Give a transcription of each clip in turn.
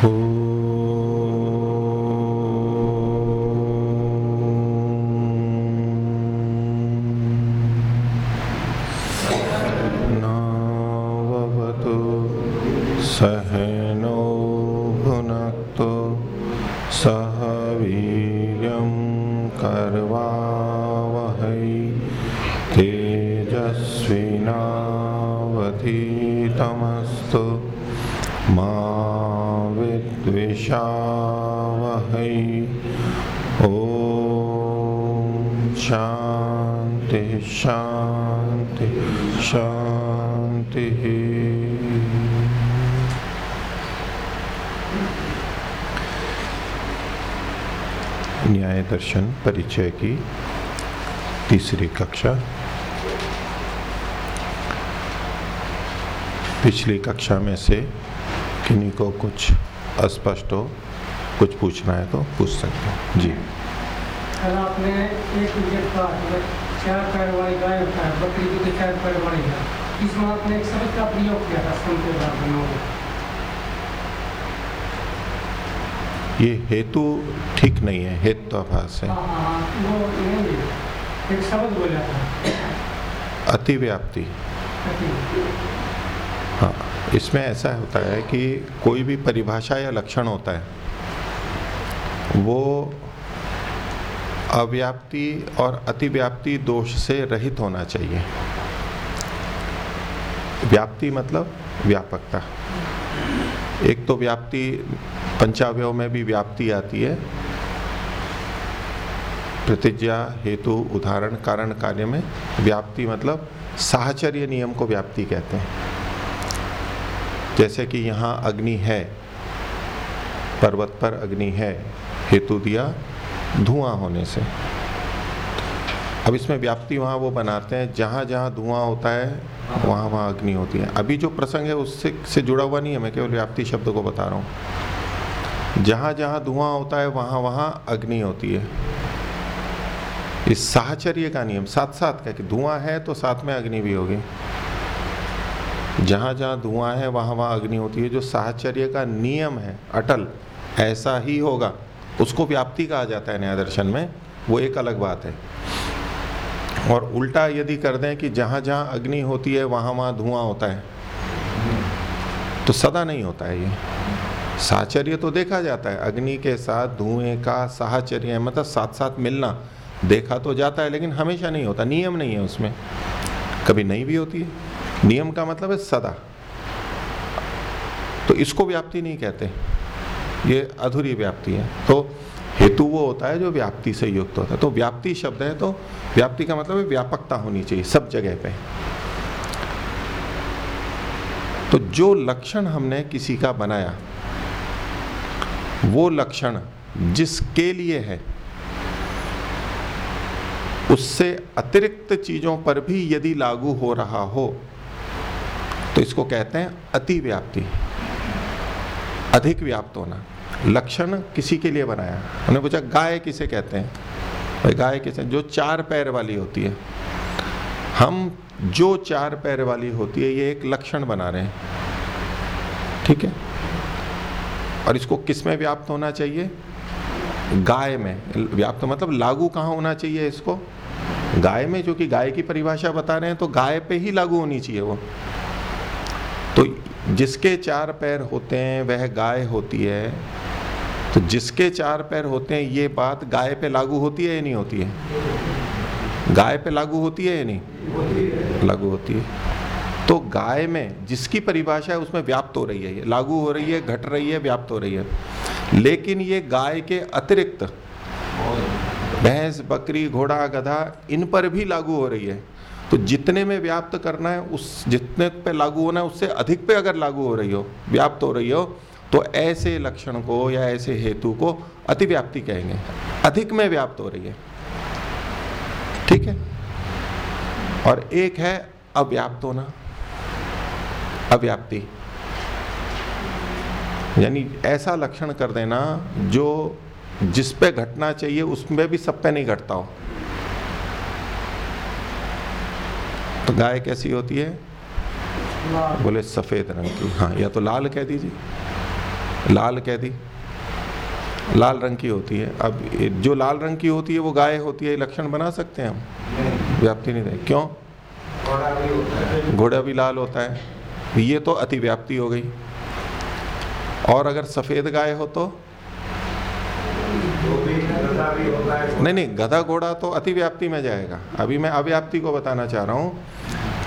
Oh. परिचय की तीसरी कक्षा। पिछली कक्षा में से किन्हीं को कुछ अस्पष्ट हो, कुछ पूछना है तो पूछ सकते हैं। जी। कल आपने एक चार पैर वाली गाय बकरी की तो चार पैर वाली गाय इसमें आपने एक शब्द का प्रयोग किया था हुए ये हेतु ठीक नहीं है हेत्वाभास है। हाँ हाँ है। अतिव्याप्ति। हाँ इसमें ऐसा होता है कि कोई भी परिभाषा या लक्षण होता है वो अव्याप्ति और अतिव्याप्ति दोष से रहित होना चाहिए। व्याप्ति मतलब व्यापकता। एक तो व्याप्ति पंचावय में भी व्याप्ति आती है। प्रतिज्ञा हेतु उदाहरण कारण कार्य में व्याप्ति मतलब साहचर्य नियम को व्याप्ति कहते हैं। जैसे कि यहाँ अग्नि है, पर्वत पर अग्नि है, हेतु दिया धुआँ होने से। अब इसमें व्याप्ति वहाँ वो बनाते हैं, जहाँ जहाँ धुआँ होता है, वहाँ वहाँ अग्नि होती है। अभी जो प्रसंग है उससे, से जुड़ा हुआ नहीं है, मैं केवल व्याप्ति शब्द को बता रहा हूँ। जहाँ जहाँ धुआँ होता है, वहाँ वहाँ अग्नि होती है। इस साहचर्य का नियम साथ साथ का कि धुआँ है तो साथ में अग्नि भी होगी। जहाँ जहाँ धुआँ है, वहाँ वहाँ अग्नि होती है। जो साहचर्य का नियम है, अटल, ऐसा ही होगा। उसको व्याप्ति कहा जाता है न्याय दर्शन में। वो एक अलग बात है। और उल्टा यदि कर दें कि जहाँ जहाँ अग्नि होती है, वहाँ वहाँ धुआँ होता है तो सदा नहीं होता है ये। साहचर्य तो देखा जाता है। अग्नि के साथ धुएँ का साहचर्य मतलब साथ साथ मिलना देखा तो जाता है, लेकिन हमेशा नहीं होता, नियम नहीं है उसमें। कभी नहीं भी होती है। नियम का मतलब है सदा। तो इसको व्याप्ति नहीं कहते। ये अधूरी व्याप्ति है। तो हेतु वो होता है जो व्याप्ति से युक्त होता है। तो व्याप्ति शब्द है तो व्याप्ति का मतलब है व्यापकता होनी चाहिए सब जगह पे। तो जो लक्षण हमने किसी का बनाया वो लक्षण जिसके लिए है, उससे अतिरिक्त चीज़ों पर भी यदि लागू हो रहा हो तो इसको कहते हैं अति व्याप्ति अधिक व्याप्त होना। लक्षण किसी के लिए बनाया। उन्होंने पूछा, गाय किसे कहते हैं? भाई, गाय किसे? जो चार पैर वाली होती है। हम जो चार पैर वाली होती है, ये एक लक्षण बना रहे हैं। ठीक है? और इसको किसमें व्याप्त होना चाहिए? गाय में। व्याप्त मतलब लागू कहाँ होना चाहिए इसको? गाय में, जो कि गाय की परिभाषा बता रहे हैं तो गाय पे ही लागू होनी चाहिए वो। तो जिसके चार पैर होते हैं, वह गाय होती है। तो जिसके चार पैर होते हैं, ये बात गाय पे लागू होती है या नहीं होती है? गाय पे लागू होती है या नहीं? लागू होती है। तो गाय में जिसकी परिभाषा है, उसमें व्याप्त हो रही है, ये लागू हो रही है, घट रही है, व्याप्त हो रही है। लेकिन ये गाय के अतिरिक्त, भैंस, बकरी, घोड़ा, गधा, इन पर भी लागू हो रही है। तो जितने में व्याप्त करना है, उस जितने पे लागू होना है, उससे अधिक पे अगर लागू हो रही हो, व्याप्त हो रही हो तो ऐसे लक्षण को या ऐसे हेतु को अतिव्याप्ति कहेंगे। अधिक में व्याप्त हो रही है। ठीक है? और एक है अव्याप्त होना। अव्याप्ति। यानी ऐसा लक्षण कर देना जो जिस पे घटना चाहिए उसमें भी सब पे नहीं घटता हो। तो गाय कैसी होती है? बोले सफ़ेद रंग की। हाँ या तो लाल कह दीजिए। लाल कह दी। लाल रंग की होती है। अब जो लाल रंग की होती है वो गाय होती है लक्षण बना सकते हैं हम? व्याप्ति नहीं दे क्यों? घोड़ा भी लाल होता है। ये तो अतिव्याप्ति हो गई। और अगर सफ़ेद गाय हो तो? नहीं नहीं, गधा घोड़ा तो अतिव्याप्ति में जाएगा। अभी मैं अव्याप्ति को बताना चाह रहा हूँ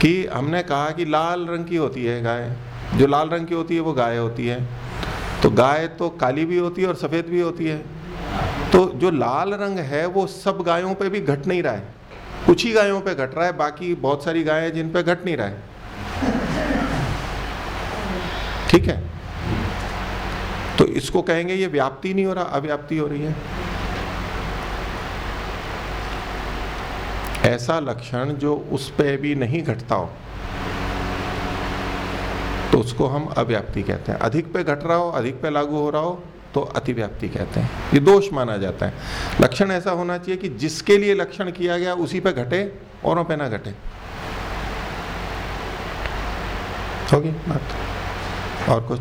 कि हमने कहा कि लाल रंग की होती है गाय। जो लाल रंग की होती है, वो गाय होती है। तो गाय तो काली भी होती है और सफ़ेद भी होती है। तो जो लाल रंग है, वो सब गायों पे भी घट नहीं रहा है। कुछ ही गायों पे घट रहा है, बाकी बहुत सारी गायें जिन पे घट नहीं रहा है। ठीक है? तो इसको कहेंगे, ये व्याप्ति नहीं हो रहा, अव्याप्ति हो रही है। ऐसा लक्षण जो उस पे भी नहीं घटता हो तो उसको हम अव्याप्ति कहते हैं। अधिक पे घट रहा हो, अधिक पे लागू हो रहा हो तो अतिव्याप्ति कहते हैं। ये दोष माना जाता है। लक्षण ऐसा होना चाहिए कि जिसके लिए लक्षण किया गया, उसी पे घटे, औरों पे ना घटे। होगी बात? और कुछ।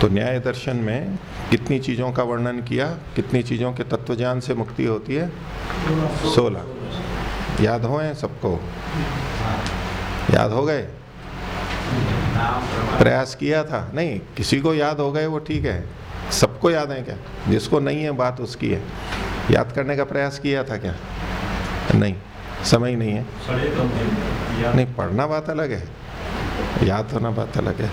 तो न्याय दर्शन में कितनी चीज़ों का वर्णन किया, कितनी चीज़ों के तत्वज्ञान से मुक्ति होती है? सोलह। याद हो सबको? याद हो गए? प्रयास किया था। नहीं, किसी को याद हो गए वो ठीक है। सबको याद है क्या? जिसको नहीं है बात उसकी है। याद करने का प्रयास किया था क्या? नहीं समय ही नहीं है। नहीं पढ़ना बात अलग है। याद होना बात अलग है।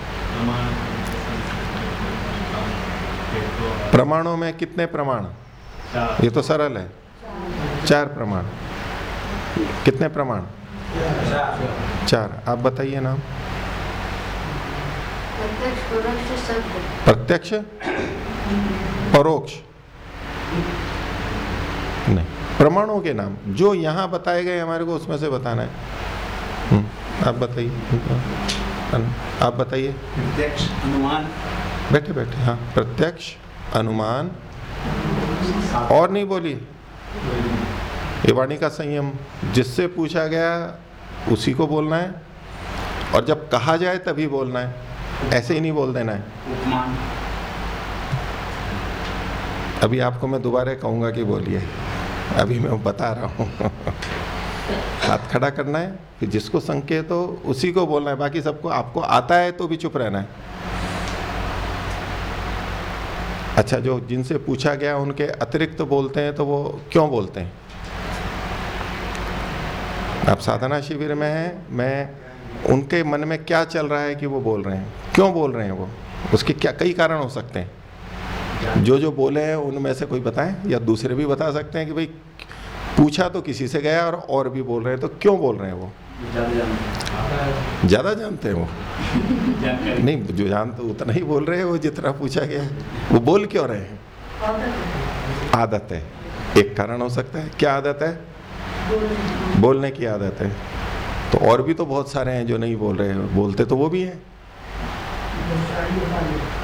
प्रमाणों में कितने प्रमाण? ये तो सरल है। चार प्रमाण। कितने प्रमाण? चार। आप बताइए नाम। प्रत्यक्ष? परोक्ष। प्रमाणों के नाम जो यहाँ बताए गए हमारे को उसमें से बताना है। हम्म, आप बताइए आप बताइए। प्रत्यक्ष अनुमान। बैठे बैठे हाँ प्रत्यक्ष अनुमान। और नहीं बोली ये वाणी का संयम जिससे पूछा गया उसी को बोलना है। और जब कहा जाए तभी बोलना है। ऐसे ही नहीं बोल देना है। अभी आपको मैं दोबारा कहूँगा कि बोलिए। अभी मैं बता रहा हूँ। हाथ खड़ा करना है कि जिसको संकेत हो, उसी को बोलना है। बाकी सबको, आपको आता है तो भी चुप रहना है। अच्छा जो जिनसे पूछा गया, उनके अतिरिक्त तो बोलते हैं तो वो क्यों बोलते हैं? आप साधना शिविर में हैं, मैं, उनके मन में क्या चल रहा है कि वो बोल रहे हैं? क्यों बोल रहे हैं वो? उसके क्या, कई कारण हो सकते हैं। जो जो बोले हैं उनमें से कोई बताएँ? या दूसरे भी बता सकते हैं कि भाई पूछा तो किसी से गया और और भी बोल रहे हैं तो क्यों बोल रहे हैं वो? ज़्यादा जानते हैं वो। नहीं जो जानते तो उतना ही बोल रहे हैं वो जितना पूछा गया वो बोल क्यों रहे हैं? आदत है। एक कारण हो सकता है। क्या आदत है? बोलने की आदत है। तो और भी तो बहुत सारे हैं जो नहीं बोल रहे हैं। बोलते तो वो भी हैं।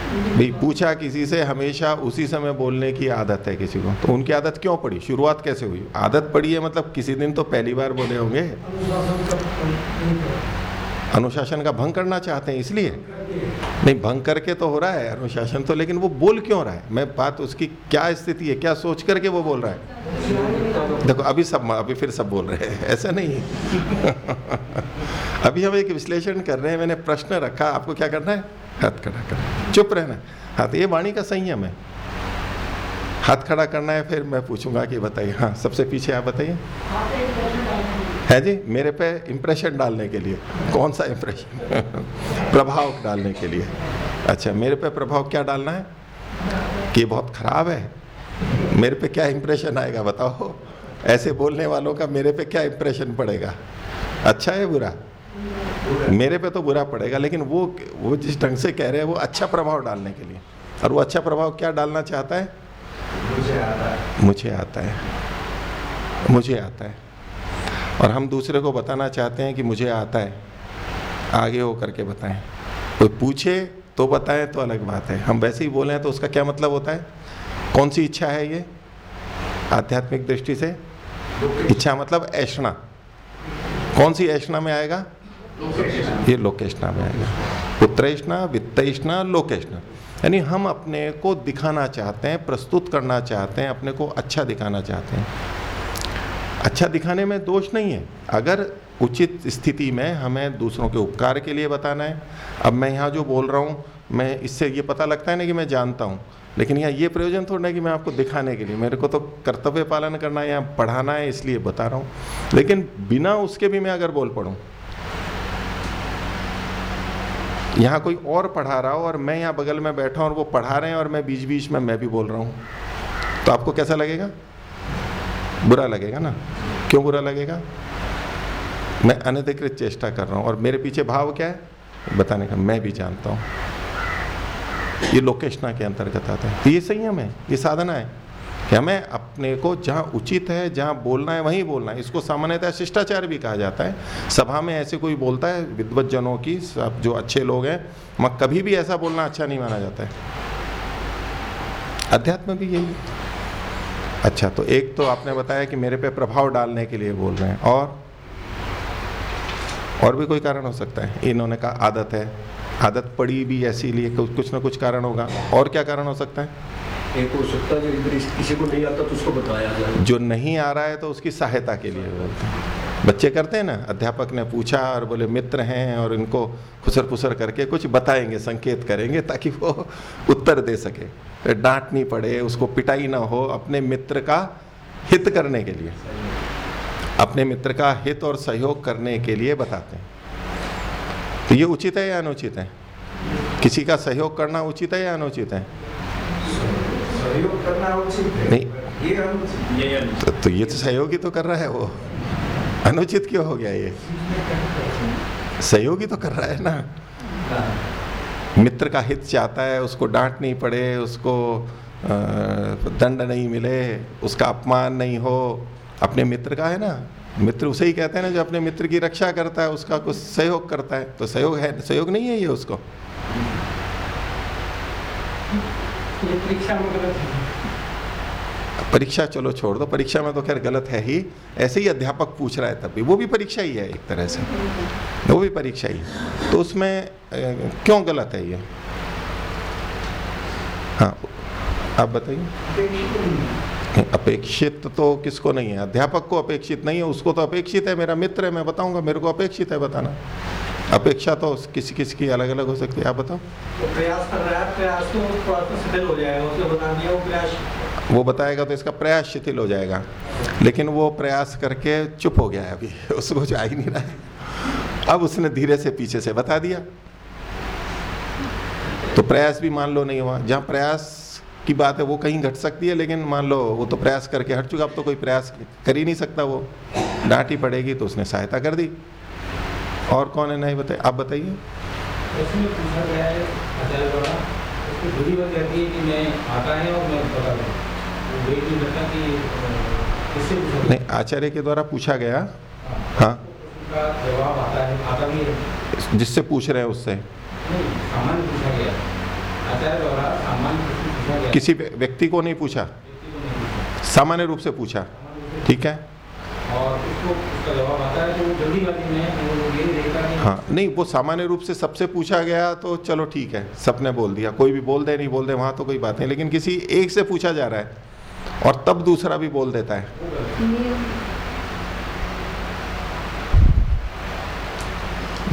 भाई पूछा किसी से, हमेशा उसी समय बोलने की आदत है किसी को। तो उनकी आदत क्यों पड़ी? शुरुआत कैसे हुई? आदत पड़ी है मतलब किसी दिन तो पहली बार बोले होंगे? अनुशासन का भंग करना चाहते हैं इसलिए? नहीं, भंग करके तो हो रहा है अनुशासन तो लेकिन वो बोल क्यों रहा है? मैं बात उसकी क्या स्थिति है, क्या सोच करके वो बोल रहा है? देखो, अभी सब अभी फिर सब बोल रहे हैं, ऐसा नहीं है। अभी हम एक विश्लेषण कर रहे हैं, मैंने प्रश्न रखा, आपको क्या करना है? हाथ खड़ा करना चुप रहना। हाथ ये वाणी का संयम है। हाथ खड़ा करना है, फिर मैं पूछूँगा कि बताइए। हाँ सबसे पीछे आप बताइए। है जी? मेरे पे इम्प्रेशन डालने के लिए। कौन सा इम्प्रेशन प्रभाव डालने के लिए। अच्छा मेरे पे प्रभाव क्या डालना है? कि बहुत खराब है। मेरे पे क्या इम्प्रेशन आएगा, बताओ। ऐसे बोलने वालों का मेरे पे क्या इम्प्रेशन पड़ेगा? अच्छा है बुरा? मेरे पे तो बुरा पड़ेगा लेकिन वो वो जिस ढंग से कह रहे हैं वो अच्छा प्रभाव डालने के लिए। और वो अच्छा प्रभाव क्या डालना चाहता है? मुझे आता है। मुझे आता है। मुझे आता है। और हम दूसरे को बताना चाहते हैं कि मुझे आता है। आगे हो करके बताएँ। कोई पूछे तो बताएँ तो अलग बात है। हम वैसे ही बोले हैं तो उसका क्या मतलब होता है? कौन सी इच्छा है ये? आध्यात्मिक दृष्टि से। इच्छा मतलब ऐषणा कौन सी ऐषणा में आएगा? ये लोकेशना में आएगा पुत्रेशना वित्तेषणा लोकेशना यानी हम अपने को दिखाना चाहते हैं, प्रस्तुत करना चाहते हैं, अपने को अच्छा दिखाना चाहते हैं। अच्छा दिखाने में दोष नहीं है। अगर उचित स्थिति में हमें दूसरों के उपकार के लिए बताना है, अब मैं यहाँ जो बोल रहा हूँ, मैं इससे ये पता लगता है ना कि मैं जानता हूँ, लेकिन यहाँ ये प्रयोजन थोड़ा है कि मैं आपको दिखाने के लिए, मेरे को तो कर्तव्य पालन करना है या पढ़ाना है, इसलिए बता रहा हूँ। लेकिन बिना उसके भी मैं अगर बोल पढ़ूँ यहाँ कोई और पढ़ा रहा हो और मैं यहाँ बगल में बैठा हूँ और वो पढ़ा रहे हैं और मैं बीच बीच में, मैं भी बोल रहा हूँ। तो आपको कैसा लगेगा? बुरा लगेगा ना? क्यों बुरा लगेगा? मैं अनधिकृत चेष्टा कर रहा हूँ और मेरे पीछे भाव क्या है? बताने का, मैं भी जानता हूँ। ये लोकेशना के अंतर्गत आता है। ये संयम है, ये साधना है। कि हमें अपने को जहाँ उचित है, जहाँ बोलना है, वहीं बोलना है। इसको सामान्यतः शिष्टाचार भी कहा जाता है। सभा में ऐसे कोई बोलता है विद्वत जनों की, सब जो अच्छे लोग हैं वहाँ कभी भी ऐसा बोलना अच्छा नहीं माना जाता है। अध्यात्म भी यही है। अच्छा तो एक तो आपने बताया कि मेरे पे प्रभाव डालने के लिए बोल रहे हैं। और? और भी कोई कारण हो सकता है? इन्होंने कहा आदत है। आदत पड़ी भी ऐसी लिए कुछ ना कुछ कारण होगा। और क्या कारण हो सकता है? एक हो सकता है किसी को नहीं आता तो उसको बताया जाए। जो नहीं आ रहा है तो उसकी सहायता के लिए बोलते हैं। बच्चे करते हैं ना? अध्यापक ने पूछा और बोले, मित्र हैं, और इनको खुसर फुसर करके कुछ बताएँगे, संकेत करेंगे ताकि वो उत्तर दे सके। डांट नहीं पड़े, उसको पिटाई ना हो अपने मित्र का हित करने के लिए। अपने मित्र का हित और सहयोग करने के लिए बताते हैं। तो ये उचित है या अनुचित है? किसी का सहयोग करना उचित है या अनुचित है? सहयोग करना उचित है नहीं। ये अनुचित तो, तो ये तो सहयोगी तो कर रहा है वो। अनुचित क्यों हो गया ये? सहयोगी तो कर रहा है ना। मित्र का हित चाहता है उसको डांट नहीं पड़े उसको दंड नहीं मिले उसका अपमान नहीं हो। अपने मित्र का है ना। मित्र उसे ही कहते हैं ना जो अपने मित्र की रक्षा करता है उसका कुछ सहयोग करता है। तो सहयोग है सहयोग नहीं है ये उसको। ये परीक्षा में गलत है। परीक्षा चलो छोड़ दो परीक्षा में तो खैर गलत है ही। ऐसे ही अध्यापक पूछ रहा है तब भी। वो भी परीक्षा ही है एक तरह से। वो भी परीक्षा ही है। तो उसमें क्यों गलत है ये? हाँ आप बताइए। अपेक्षित तो किसको नहीं है? अध्यापक को अपेक्षित नहीं है उसको तो अपेक्षित है। मेरा मित्र है मैं बताऊँगा मेरे को अपेक्षित है बताना। अपेक्षा तो किसी किसी की अलग अलग हो सकती है आप बताओ। प्रयास कर रहा है प्रयास तो शिथिल हो जाएगा उसने बता दिया वो प्रयास। वो बताएगा तो इसका प्रयास शिथिल हो जाएगा लेकिन वो प्रयास करके चुप हो गया है अभी उसको जो आ ही नहीं रहा है। अब उसने धीरे से पीछे से बता दिया। तो प्रयास भी मान लो नहीं हुआ जहाँ प्रयास की बात है वो कहीं घट सकती है लेकिन मान लो वो तो प्रयास करके हट चुका अब तो कोई प्रयास कर ही नहीं सकता वो। डांट ही पड़ेगी तो उसने सहायता कर दी। और कौन है नहीं बताए? आप बताइए। है है है नहीं आचार्य के द्वारा पूछा गया। हाँ। जवाब आता है आता भी है। जिससे पूछ रहे हैं उससे। सामान्य पूछा गया। आचार्य द्वारा सामान्य पूछा गया। किसी व्यक्ति को नहीं पूछा? सामान्य रूप से पूछा। ठीक है। और उसको उसका जवाब आता है तो वो जल्दीबाजी में वो ये हाँ। नहीं वो सामान्य रूप से सबसे पूछा गया तो चलो ठीक है सबने बोल दिया। कोई भी बोल दे नहीं बोल दे वहाँ तो कोई बात नहीं लेकिन किसी एक से पूछा जा रहा है और तब दूसरा भी बोल देता है।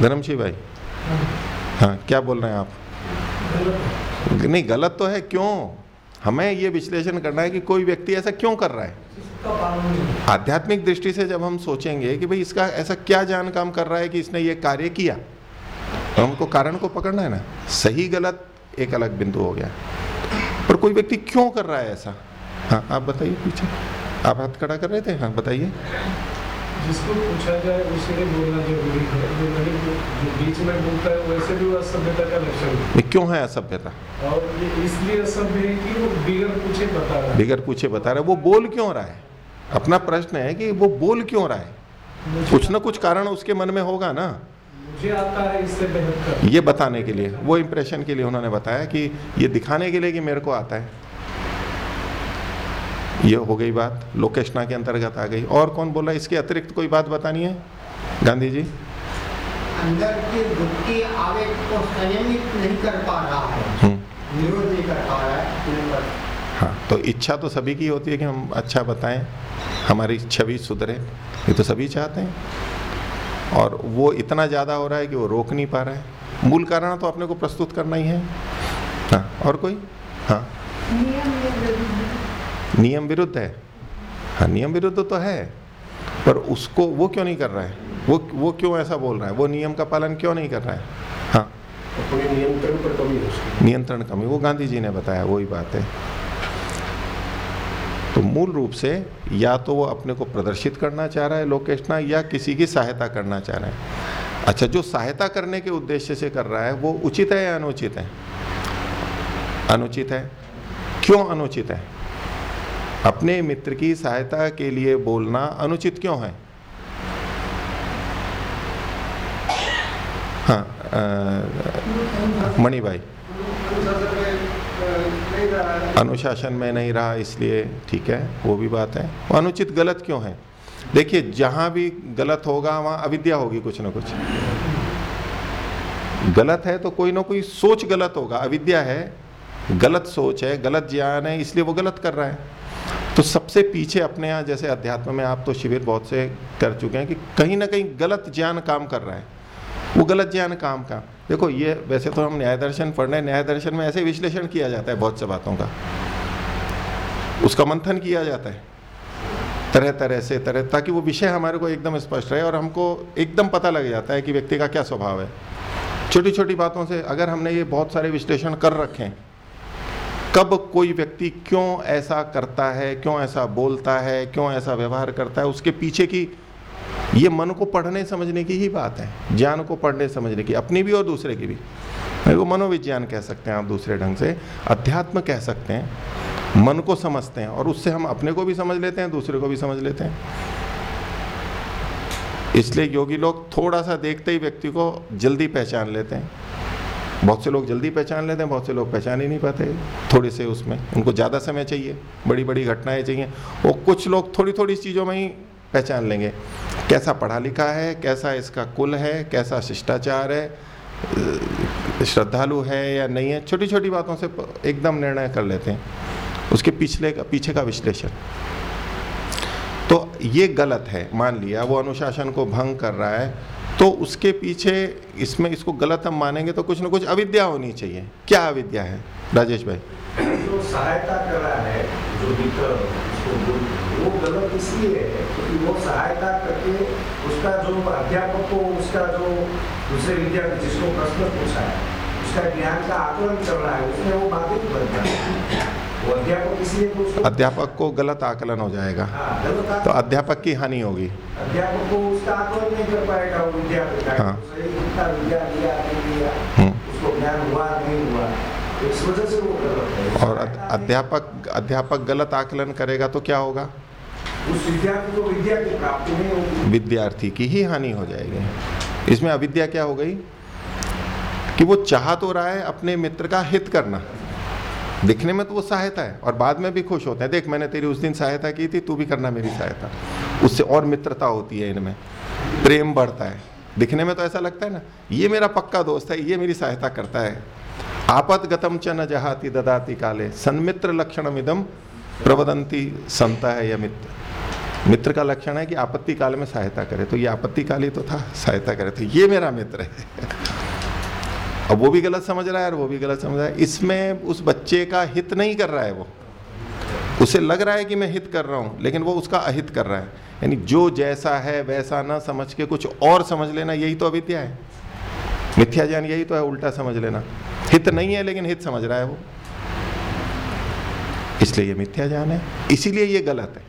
धर्मशी भाई हाँ क्या बोल रहे हैं आप? नहीं गलत तो है क्यों? हमें ये विश्लेषण करना है कि कोई व्यक्ति ऐसा क्यों कर रहा है? आध्यात्मिक दृष्टि से जब हम सोचेंगे कि भाई इसका ऐसा क्या जान काम कर रहा है कि इसने ये कार्य किया तो हमको कारण को पकड़ना है ना? सही गलत एक अलग बिंदु हो गया। पर कोई व्यक्ति क्यों कर रहा है ऐसा? हाँ आप बताइए पीछे। आप हाथ खड़ा कर रहे थे? हाँ बताइए। जिसको पूछा जाए उसे बोलना ज़रूरी है। जो नहीं जो बीच में बोलता है वैसे भी वो असभ्यता का लक्षण है। क्यों है असभ्यता? और ये इसलिए असभ्य है कि वो बिगड़ पूछे बता रहा है। बिगर पूछे बता रहे वो बोल क्यों रहा है? अपना प्रश्न है कि वो बोल क्यों रहा है? कुछ ना कुछ कारण उसके मन में होगा ना। मुझे आता है इससे बेहतर ये बताने के लिए वो इंप्रेशन के लिए उन्होंने बताया कि ये दिखाने के लिए कि मेरे को आता है। ये हो गई बात लोकेशना के अंतर्गत आ गई। और कौन बोला? इसके अतिरिक्त कोई बात बतानी है? गांधी जी? अंदर के बुद्धि आवेग को संयमित नहीं कर पा रहा है हम्म, विरोध नहीं कर पा रहा है हाँ। तो इच्छा तो सभी की होती है कि हम अच्छा बताएँ हमारी छवि सुधरे ये तो सभी चाहते हैं। और वो इतना ज़्यादा हो रहा है कि वो रोक नहीं पा रहा है। मूल कारण तो अपने को प्रस्तुत करना ही है। हाँ और कोई? हाँ। नियम विरुद्ध। है। हाँ नियम विरुद्ध तो है पर उसको वो क्यों नहीं कर रहा है? वो वो क्यों ऐसा बोल रहा है? वो नियम का पालन क्यों नहीं कर रहा है? हाँ। अपने नियंत्रण पर कमी नियंत्रण कमी वो गांधी जी ने बताया वही बात है। तो मूल रूप से या तो वो अपने को प्रदर्शित करना चाह रहा है लोकेशना या किसी की सहायता करना चाह रहा है। अच्छा जो सहायता करने के उद्देश्य से कर रहा है, वो उचित है या अनुचित है? अनुचित है। क्यों अनुचित है? अपने मित्र की सहायता के लिए बोलना अनुचित क्यों है? हाँ मणि भाई। अनुशासन में नहीं रहा, इसलिए ठीक है, वो भी बात है। अनुचित गलत क्यों है? देखिए, जहाँ भी गलत होगा, वहाँ अविद्या होगी कुछ ना कुछ। गलत है तो कोई ना कोई सोच गलत होगा। अविद्या है, गलत सोच है, गलत ज्ञान है, इसलिए वो गलत कर रहा है। तो सबसे पीछे अपने यहाँ, जैसे अध्यात्म में आप तो शिविर बहुत से कर चुके हैं कि कहीं ना कहीं गलत ज्ञान काम कर रहा है। वो गलत ज्ञान काम का। देखो, ये वैसे तो हम न्याय दर्शन पढ़ रहे हैं, न्याय दर्शन में ऐसे विश्लेषण किया जाता है बहुत से बातों का। उसका मंथन किया जाता है। तरह तरह से, तरह, ताकि वो विषय हमारे को एकदम स्पष्ट रहे और हमको एकदम पता लग जाता है कि व्यक्ति का क्या स्वभाव है। छोटी छोटी बातों से अगर हमने ये बहुत सारे विश्लेषण कर रखे, कब कोई व्यक्ति क्यों ऐसा करता है, क्यों ऐसा बोलता है, क्यों ऐसा व्यवहार करता है, उसके पीछे की ये मन को पढ़ने समझने की ही बात है, ज्ञान को पढ़ने समझने की, अपनी भी और दूसरे की भी। को मनोविज्ञान कह सकते हैं आप दूसरे ढंग से, अध्यात्म कह सकते हैं, मन को समझते हैं और उससे हम अपने को भी समझ लेते हैं, दूसरे को भी समझ लेते हैं। इसलिए योगी लोग थोड़ा सा देखते ही व्यक्ति को जल्दी पहचान लेते हैं। बहुत से लोग जल्दी पहचान लेते हैं, बहुत से लोग पहचान ही नहीं पाते, थोड़े से उसमें। उनको ज़्यादा समय चाहिए बड़ी बड़ी घटनाएँ चाहिए। और कुछ लोग थोड़ी थोड़ी चीज़ों में ही पहचान लेंगे। कैसा पढ़ा लिखा है, कैसा इसका कुल है, कैसा शिष्टाचार है, श्रद्धालु है या नहीं है छोटी छोटी बातों से एकदम निर्णय कर लेते हैं। उसके पिछले, पीछे का विश्लेषण। तो ये गलत है, मान लिया, वो अनुशासन को भंग कर रहा है तो उसके पीछे इसमें इसको गलत हम मानेंगे तो कुछ ना कुछ अविद्या होनी चाहिए। क्या अविद्या है? राजेश भाई। जो सहायता कर रहा है, जो वो गलत इसलिए है क्योंकि वो सहायता करके उसका जो अध्यापक को उसका जो दूसरे विद्यार्थी जिसको प्रश्न पूछा है उसका ज्ञान का आकलन कर रहा है उसमें वो बाधित बन है अध्यापक इसलिए तो अध्यापक को गलत आकलन हो जाएगा हाँ, गलत तो अध्यापक की हानि होगी अध्यापक को उसका आकलन नहीं कर पाएगा वो विद्यार्थी का हाँ। कितना विद्या हम्म। हुआ नहीं हुआ तो इस वजह से वो गलत है और अध्यापक अध्यापक गलत आकलन करेगा तो क्या होगा उस विद्यार्थी को विद्या की प्राप्ति नहीं होगी विद्यार्थी की ही हानि हो जाएगी। इसमें अविद्या क्या हो गई? कि वो चाह तो रहा है अपने मित्र का हित करना। दिखने में तो वो सहायता है और बाद में भी खुश होते हैं। देख, मैंने तेरी उस दिन सहायता की थी, तू भी करना मेरी सहायता। उससे और मित्रता होती है इनमें। प्रेम बढ़ता है। दिखने में तो ऐसा लगता है ना, ये मेरा पक्का दोस्त है, ये मेरी सहायता करता है। आपत गतम च न जहाति ददाति काले। सन्मित्र लक्षणम इदम प्रवदंती संता है या मित्र मित्र का लक्षण है कि आपत्ति काल में सहायता करे। तो ये आपत्ति काल ही तो था, सहायता करे तो ये मेरा मित्र है। अब वो भी गलत समझ रहा है और वो भी गलत समझ रहा है। इसमें उस बच्चे का हित नहीं कर रहा है वो। उसे लग रहा है कि मैं हित कर रहा हूँ, लेकिन वो उसका अहित कर रहा है। यानी जो जैसा है, वैसा ना समझ के कुछ और समझ लेना, यही तो अविद्या है। मिथ्या ज्ञान यही तो है, उल्टा समझ लेना। हित नहीं है, लेकिन हित समझ रहा है वो। इसलिए ये मिथ्या ज्ञान है। इसीलिए ये गलत है।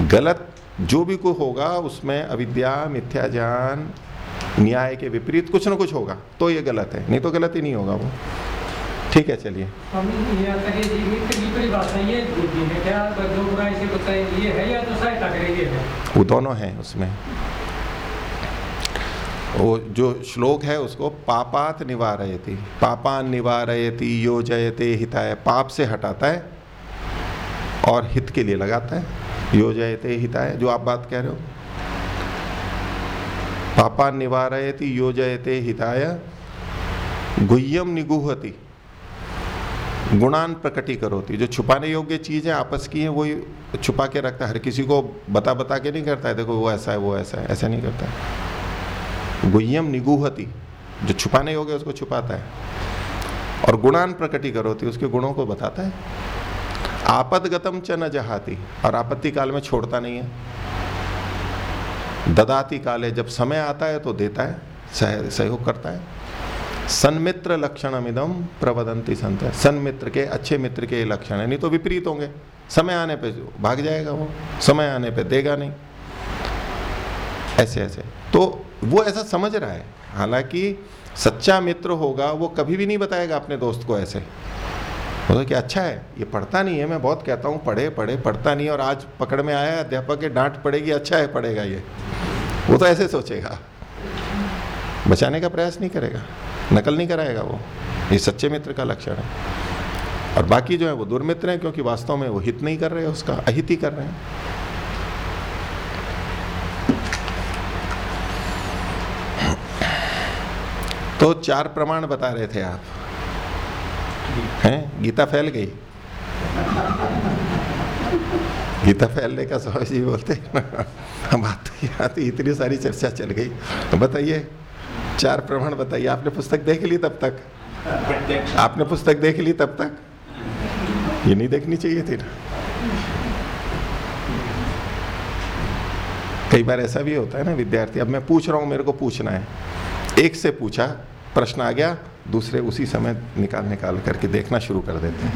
गलत जो भी को होगा उसमें अविद्या मिथ्या ज्ञान न्याय के विपरीत कुछ ना कुछ होगा तो ये गलत है। नहीं तो गलत ही नहीं होगा वो। ठीक है चलिए। ये है ये है ये है या ये है वो दोनों हैं उसमें। वो जो श्लोक है उसको पापात निवारयति। पापान निवारयति योजयते हिताय। पाप से हटाता है और हित के लिए लगाता है। योजयते हिताय, जो आप बात कह रहे हो। पापा निवारयति, योजयते हिताय, गुह्यम निगुहति गुणान प्रकटी करोती जो छुपाने योग्य चीज़ है, आपस की है, वही छुपा के रखता है। हर किसी को बता बता के नहीं करता है, देखो वो ऐसा है, वो ऐसा है, ऐसा नहीं करता गुह्यम निगुहति जो छुपाने योग्य उसको छुपाता है। और गुणान प्रकटी करोती उसके गुणों को बताता है। आपदगतम च न जहाती। और आपत्ति काल में छोड़ता नहीं है। ददाती काल जब समय आता है तो देता है सह, सहयोग करता है। सन्मित्र लक्षण इदम प्रवदंती संत। सन्मित्र के अच्छे मित्र के लक्षण है। नहीं तो विपरीत होंगे। समय आने पे भाग जाएगा वो। समय आने पे देगा नहीं। ऐसे ऐसे। तो वो ऐसा समझ रहा है। हालाँकि सच्चा मित्र होगा वो कभी भी नहीं बताएगा अपने दोस्त को ऐसे। तो क्या अच्छा है, ये पढ़ता नहीं है, मैं बहुत कहता हूँ, पढ़े पढ़े, पढ़ता नहीं और आज पकड़ में आया, अध्यापक के डांट पड़ेगी अच्छा है, पढ़ेगा ये। वो तो ऐसे सोचेगा। बचाने का प्रयास नहीं करेगा, नकल नहीं कराएगा वो। ये सच्चे मित्र का लक्षण है। और बाकी जो है वो दुर्मित्र हैं, क्योंकि वास्तव में वो हित नहीं कर रहे हैं, उसका अहित ही कर रहे हैं। तो चार प्रमाण बता रहे थे आप। हैं? गीता फैल गई। गीता फैलने का स्वामी जी बोलते हम बात तो यहाँ इतनी सारी चर्चा चल गई। तो बताइए, चार प्रमाण बताइए। आपने पुस्तक देख ली तब तक? आपने पुस्तक देख ली तब तक? ये नहीं देखनी चाहिए थी ना। कई बार ऐसा भी होता है ना, विद्यार्थी, अब मैं पूछ रहा हूँ, मेरे को पूछना है। एक से पूछा, प्रश्न आ गया दूसरे उसी समय निकाल निकाल करके देखना शुरू कर देते हैं।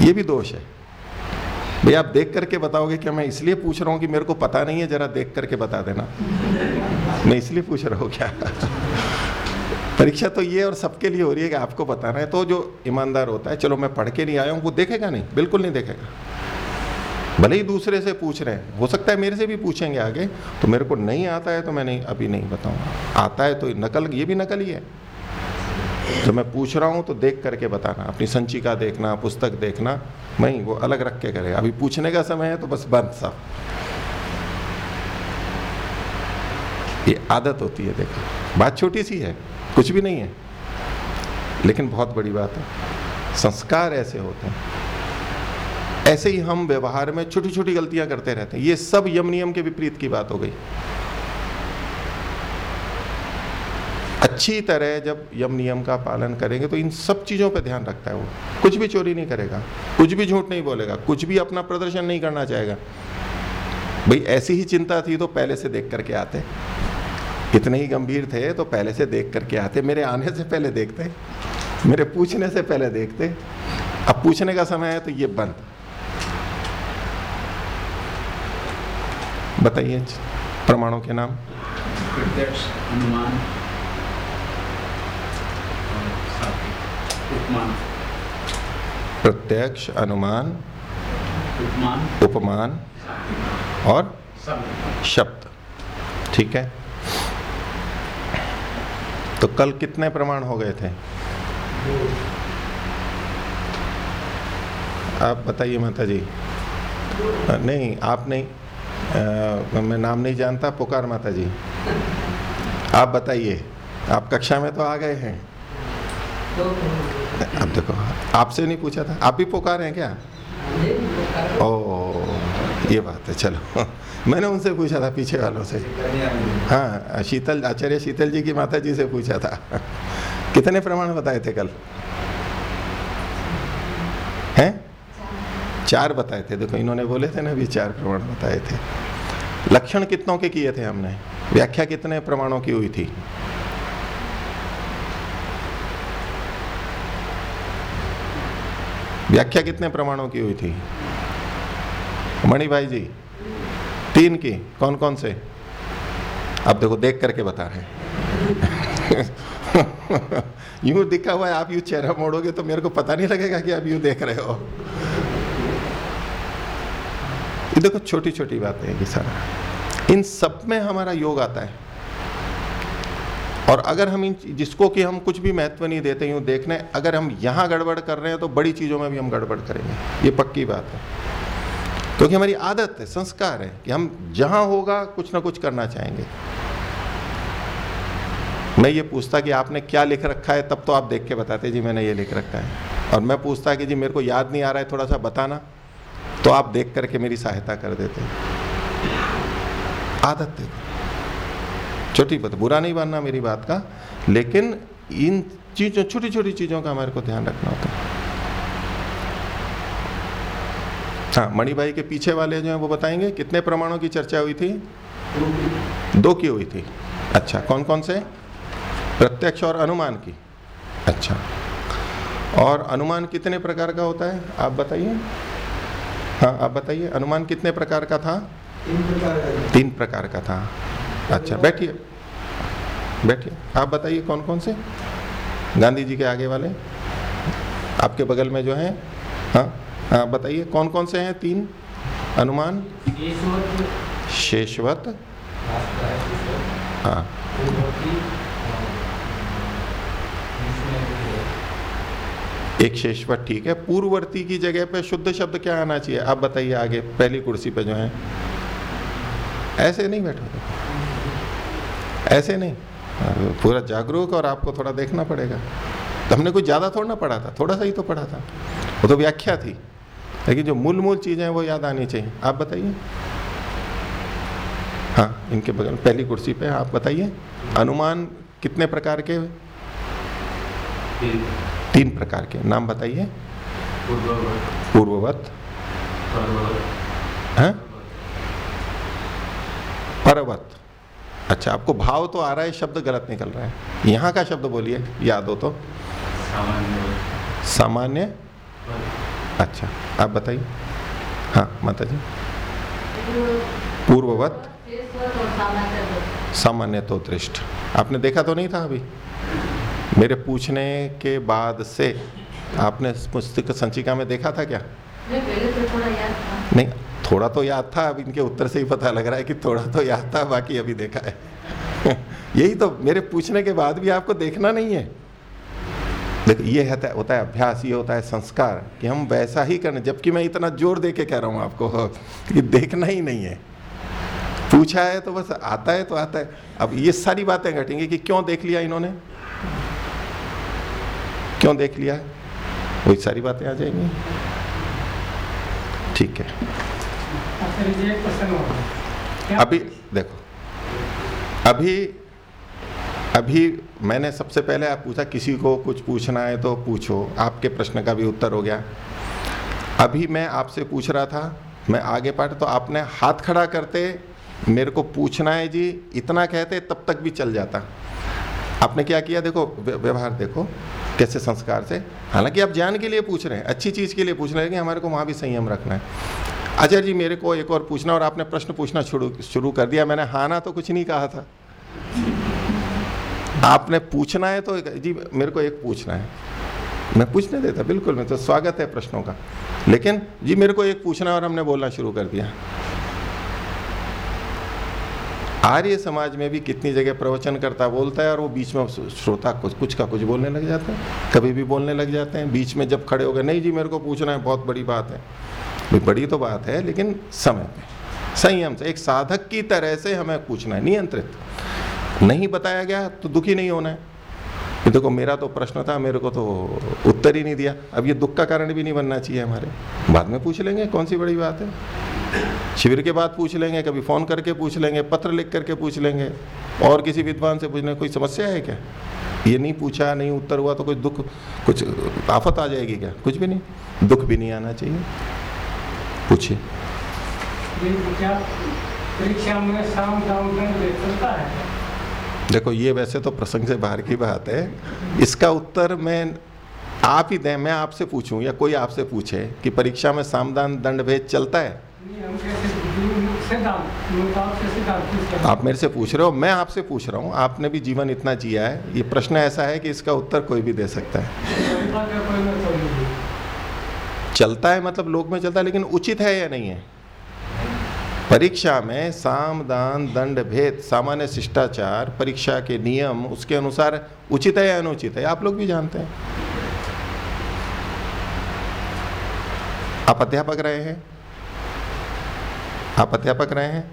ये भी दोष है। भाई आप देख करके बताओगे कि मैं इसलिए पूछ रहा हूँ कि मेरे को पता नहीं है, जरा देख करके बता देना। मैं इसलिए पूछ रहा हूँ क्या? परीक्षा तो ये और सबके लिए हो रही है कि आपको बताना है। तो जो ईमानदार होता है, चलो मैं पढ़ के नहीं आया हूँ, वो देखेगा नहीं? बिल्कुल नहीं देखेगा। भले ही दूसरे से पूछ रहे हैं, हो सकता है मेरे से भी पूछेंगे आगे तो मेरे को नहीं आता है तो मैं नहीं, अभी नहीं बताऊँगा। आता है तो नकल, ये भी नकल ही है। जो मैं पूछ रहा हूँ तो देख करके बताना, अपनी संचिका देखना, पुस्तक देखना नहीं वो अलग रख के करेगा। अभी पूछने का समय है तो बस बंद साफ़ ये आदत होती है, देखो। बात छोटी सी है, कुछ भी नहीं है, लेकिन बहुत बड़ी बात है। संस्कार ऐसे होते हैं। ऐसे ही हम व्यवहार में छोटी छोटी गलतियाँ करते रहते हैं। ये सब यम नियम के विपरीत की बात हो गई। अच्छी तरह जब यम नियम का पालन करेंगे तो इन सब चीज़ों पे ध्यान रखता है वो। कुछ भी चोरी नहीं करेगा, कुछ भी झूठ नहीं बोलेगा, कुछ भी अपना प्रदर्शन नहीं करना चाहेगा। भाई ऐसी ही चिंता थी तो पहले से देख करके आते। इतने ही गंभीर थे तो पहले से देख करके आते। मेरे आने से पहले देखते, मेरे पूछने से पहले देखते। अब पूछने का समय है तो ये बंद। बताइए प्रमाणों के नाम। प्रत्यक्ष अनुमान उपमान। प्रत्यक्ष अनुमान। उपमान। उपमान। और शब्द। ठीक है। तो कल कितने प्रमाण हो गए थे? आप बताइए माता जी नहीं आप नहीं। अ, मैं नाम नहीं जानता पुकार माता जी आप बताइए आप कक्षा में तो आ गए हैं। अब देखो आपसे नहीं पूछा था आप भी पुकार हैं क्या? ओ ये बात है चलो। मैंने उनसे पूछा था पीछे वालों से। हाँ शीतल आचार्य शीतल जी की माता जी से पूछा था। कितने प्रमाण बताए थे कल? हैं? चार बताए थे। देखो इन्होंने बोले थे ना भी चार प्रमाण बताए थे। लक्षण कितनों के किए थे हमने? व्याख्या कितने प्रमाणों की हुई थी? व्याख्या कितने प्रमाणों की हुई थी? मणि भाई जी, तीन की कौन कौन से? आप देखो, देख करके बता रहे यूँ दिखा हुआ है, आप यूँ चेहरा मोड़ोगे तो मेरे को पता नहीं लगेगा कि आप यूँ देख रहे हो। ये देखो छोटी छोटी बातें हैं ये सारा। इन सब में हमारा योग आता है। और अगर हम इन जिसको कि हम कुछ भी महत्व नहीं देते, यूँ देखने, अगर हम यहाँ गड़बड़ कर रहे हैं तो बड़ी चीज़ों में भी हम गड़बड़ करेंगे। ये पक्की बात है। क्योंकि हमारी आदत है, संस्कार है, कि हम जहाँ होगा, कुछ ना कुछ करना चाहेंगे। मैं ये पूछता कि आपने क्या लिख रखा है, तब तो आप देख के बताते, जी, मैंने ये लिख रखा है। और मैं पूछता कि, जी, मेरे को याद नहीं आ रहा है, थोड़ा सा बताना। तो आप देख करके मेरी सहायता कर देते आदत है। छोटी बात, बुरा नहीं मानना मेरी बात का, लेकिन इन चीज़ों छोटी छोटी चीज़ों का हमारे को ध्यान रखना होता है। हाँ मणिभाई के पीछे वाले जो हैं, वो बताएँगे कितने प्रमाणों की चर्चा हुई थी? दो की हुई थी। अच्छा कौन कौन से? प्रत्यक्ष और अनुमान की। अच्छा। और अनुमान कितने प्रकार का होता है, आप बताइए। हाँ आप बताइए अनुमान कितने प्रकार का था? तीन प्रकार का तीन प्रकार का था। अच्छा बैठिए। बैठिए। आप बताइए कौन कौन से? गांधी जी के आगे वाले। आपके बगल में जो है हाँ हाँ बताइए कौन कौन से हैं तीन अनुमान? शेषवत। है ईश्वर हाँ पूर्ववर्ती एक शेषवत ठीक है। पूर्ववर्ती की जगह पे शुद्ध शब्द क्या आना चाहिए? आप बताइए आगे, पहली कुर्सी पे जो है। ऐसे नहीं बैठोगे ऐसे नहीं। पूरा जागरूक और आपको थोड़ा देखना पड़ेगा। तो हमने कुछ ज़्यादा थोड़ा ना पढ़ा था, थोड़ा सा ही तो पढ़ा था। वो तो व्याख्या थी। लेकिन जो मूल मूल चीज़ें हैं वो याद आनी चाहिए। आप बताइए। हाँ इनके बगल, पहली कुर्सी पे, आप बताइए। अनुमान कितने प्रकार के तीन प्रकार के। नाम बताइए। पूर्ववत। हैं? परवत। अच्छा आपको भाव तो आ रहा है, शब्द गलत निकल रहा है। यहाँ का शब्द बोलिए, याद हो तो। सामान्य। अच्छा आप बताइए। हाँ माता जी पूर्ववत। सामान्य तो आपने देखा तो नहीं था अभी? मेरे पूछने के बाद से आपने पुस्तक संचिका में देखा था क्या? पहले तो थोड़ा याद था। नहीं थोड़ा तो याद था अब इनके उत्तर से ही पता लग रहा है कि थोड़ा तो याद था बाकी अभी देखा है। यही तो मेरे पूछने के बाद भी आपको देखना नहीं है। देखो ये होता है होता है अभ्यास ये होता है संस्कार कि हम वैसा ही करना जबकि मैं इतना ज़ोर दे के कह रहा हूँ आपको कि देखना ही नहीं है। पूछा है तो बस आता है तो आता है। अब ये सारी बातें घटेंगी कि क्यों देख लिया इन्होंने? क्यों देख लिया? है वही सारी बातें आ जाएँगी। ठीक है। आचार्य जी एक प्रश्न और। क्या- अभी देखो। अभी अभी मैंने सबसे पहले आप पूछा किसी को कुछ पूछना है तो पूछो। आपके प्रश्न का भी उत्तर हो गया। अभी मैं आपसे पूछ रहा था मैं आगे पढ़ तो आपने हाथ खड़ा करते मेरे को पूछना है जी इतना कहते तब तक भी चल जाता। आपने क्या किया? देखो व्यवहार देखो। कैसे संस्कार से? हालाँकि आप ज्ञान के लिए पूछ रहे हैं, अच्छी चीज़ के लिए पूछ रहे हैं कि हमारे को वहाँ भी संयम रखना है। आचार्य जी, मेरे को एक और पूछना और आपने प्रश्न पूछना शुरू शुरू कर दिया। मैंने हाँ ना तो कुछ नहीं कहा था। आपने पूछना है तो जी, मेरे को एक पूछना है। मैं पूछने देता, बिल्कुल, मैं तो स्वागत है प्रश्नों का। लेकिन जी, मेरे को एक पूछना और हमने बोलना शुरू कर दिया। आर्य समाज में भी कितनी जगह प्रवचन करता बोलता है और वो बीच में श्रोता कुछ कुछ का कुछ बोलने लग जाता है। कभी भी बोलने लग जाते हैं। बीच में जब खड़े हो गए, नहीं जी, मेरे को पूछना है, बहुत बड़ी बात है। बड़ी तो बात है, लेकिन समय पे। संयम से, एक साधक की तरह से हमें पूछना है, नियंत्रित। नहीं बताया गया तो दुखी नहीं होना है। ये देखो, मेरा तो प्रश्न था, मेरे को तो उत्तर ही नहीं दिया। अब ये दुख का कारण भी नहीं बनना चाहिए हमारे। बाद में पूछ लेंगे, कौन सी बड़ी बात है? शिविर के बाद पूछ लेंगे, कभी फ़ोन करके पूछ लेंगे, पत्र लिख करके पूछ लेंगे। और किसी विद्वान से पूछने, कोई समस्या है क्या? ये नहीं पूछा, नहीं उत्तर हुआ तो कोई दुख, कुछ आफत आ जाएगी क्या? कुछ भी नहीं। दुख भी नहीं आना चाहिए। पूछिए। परीक्षा में शाम है? देखो ये वैसे तो प्रसंग से बाहर की बात है। इसका उत्तर मैं आप ही दें मैं आपसे पूछूँ या कोई आपसे पूछे कि परीक्षा में सामदान दंड भेद चलता है। आप मेरे से पूछ रहे हो मैं आपसे पूछ रहा हूँ। आपने भी जीवन इतना जिया है। ये प्रश्न ऐसा है कि इसका उत्तर कोई भी दे सकता है। नहीं। चलता है मतलब लोक में चलता है लेकिन उचित है या नहीं है? परीक्षा में साम, दान, दंड, भेद, सामान्य शिष्टाचार, परीक्षा के नियम, उसके अनुसार उचित है या अनुचित है, आप लोग भी जानते हैं। आप अध्यापक रहे हैं? आप अध्यापक रहे हैं?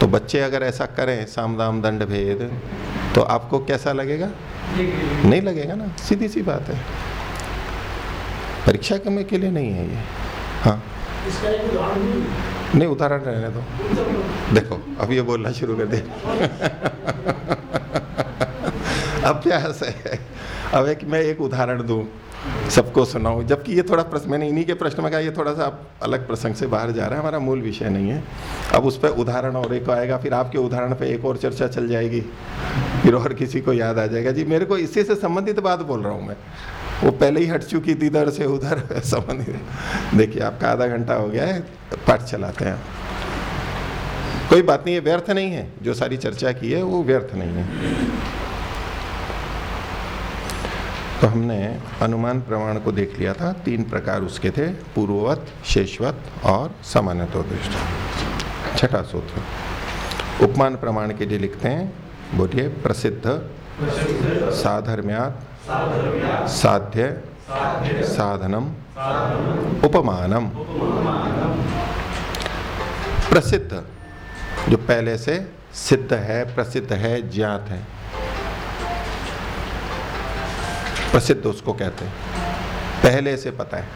तो बच्चे अगर ऐसा करें, साम दाम दंड, भेद तो आपको कैसा लगेगा? नहीं लगेगा ना, सीधी सी बात है। परीक्षा करने के लिए नहीं है ये। हाँ। नहीं उदाहरण रहने दो। देखो, अब ये बोलना शुरू कर दिया। अभ्यास है? अब एक, मैं एक उदाहरण दूँ, सबको सुनाऊं। जबकि ये थोड़ा प्रश्न, मैंने इन्हीं के प्रश्न में कहा, ये थोड़ा सा अलग प्रसंग से बाहर जा रहा है, हमारा मूल विषय नहीं है। अब उस पर उदाहरण और एक आएगा, फिर आपके उदाहरण पे एक और चर्चा चल जाएगी। फिर और किसी को याद आ जाएगा। जी, मेरे को इसी से संबंधित बात बोल रहा हूँ मैं। वो पहले ही हट चुकी थी इधर से उधर संबंधित देखिए, आपका आधा घंटा हो गया है, पाठ चलाते हैं कोई बात नहीं, ये व्यर्थ नहीं है। जो सारी चर्चा की है, वो व्यर्थ नहीं है। तो हमने अनुमान प्रमाण को देख लिया था। तीन प्रकार उसके थे, पूर्ववत, शेषवत और सामान्यतो दृष्ट छठा सूत्र। उपमान प्रमाण के लिए लिखते हैं, बोलिए, प्रसिद्ध, साधर्म्यात साध्य, साधनम, उपमानम। प्रसिद्ध, जो पहले से सिद्ध है, प्रसिद्ध है, ज्ञात है। प्रसिद्ध उसको कहते हैं। पहले से पता है।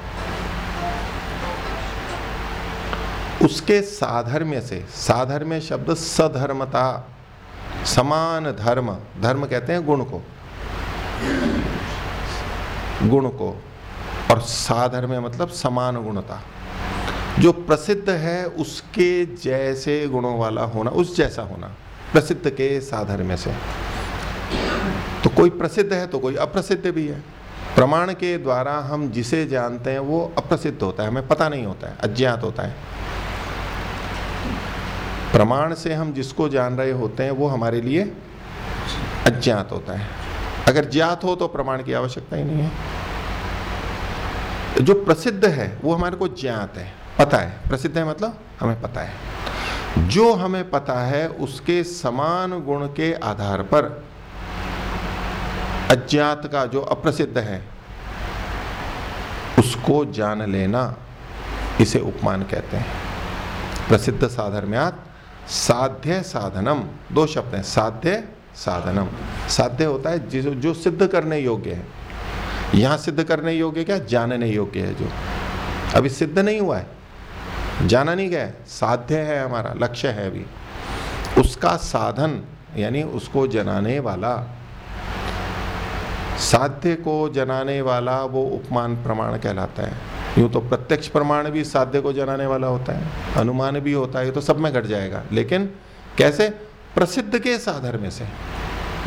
उसके साधर्म्य से, साधर्म्य शब्द सधर्मता, समान धर्म धर्म कहते हैं गुण को। गुण को। और साधर्म्य मतलब समान गुणता। जो प्रसिद्ध है, उसके जैसे गुणों वाला होना, उस जैसा होना, प्रसिद्ध के साधर्म्य से। तो कोई प्रसिद्ध है तो कोई अप्रसिद्ध भी है। प्रमाण के द्वारा हम जिसे जानते हैं, वो अप्रसिद्ध होता है, हमें पता नहीं होता है, अज्ञात होता है। प्रमाण से हम जिसको जान रहे होते हैं, वो हमारे लिए अज्ञात होता है। अगर ज्ञात हो तो प्रमाण की आवश्यकता ही नहीं है। जो प्रसिद्ध है, वो हमारे को ज्ञात है। पता है। प्रसिद्ध है मतलब हमें पता है। जो हमें पता है, उसके समान गुण के आधार पर अज्ञात का जो अप्रसिद्ध है, उसको जान लेना इसे उपमान कहते हैं। प्रसिद्ध साधर्म्यात साध्य साधनम, दो शब्द हैं, साध्य साधनम। साध्य होता है जो जो सिद्ध करने योग्य है। यहाँ सिद्ध करने योग्य क्या? जानने योग्य है जो। अभी सिद्ध नहीं हुआ है। जाना नहीं गया साध्य है हमारा, लक्ष्य है अभी। उसका साधन, यानी उसको जनाने वाला, साध्य को जनाने वाला वो उपमान प्रमाण कहलाता है। यूँ तो प्रत्यक्ष प्रमाण भी साध्य को जनाने वाला होता है। अनुमान भी होता है तो सब में घट जाएगा। लेकिन कैसे? प्रसिद्ध के साधर में से।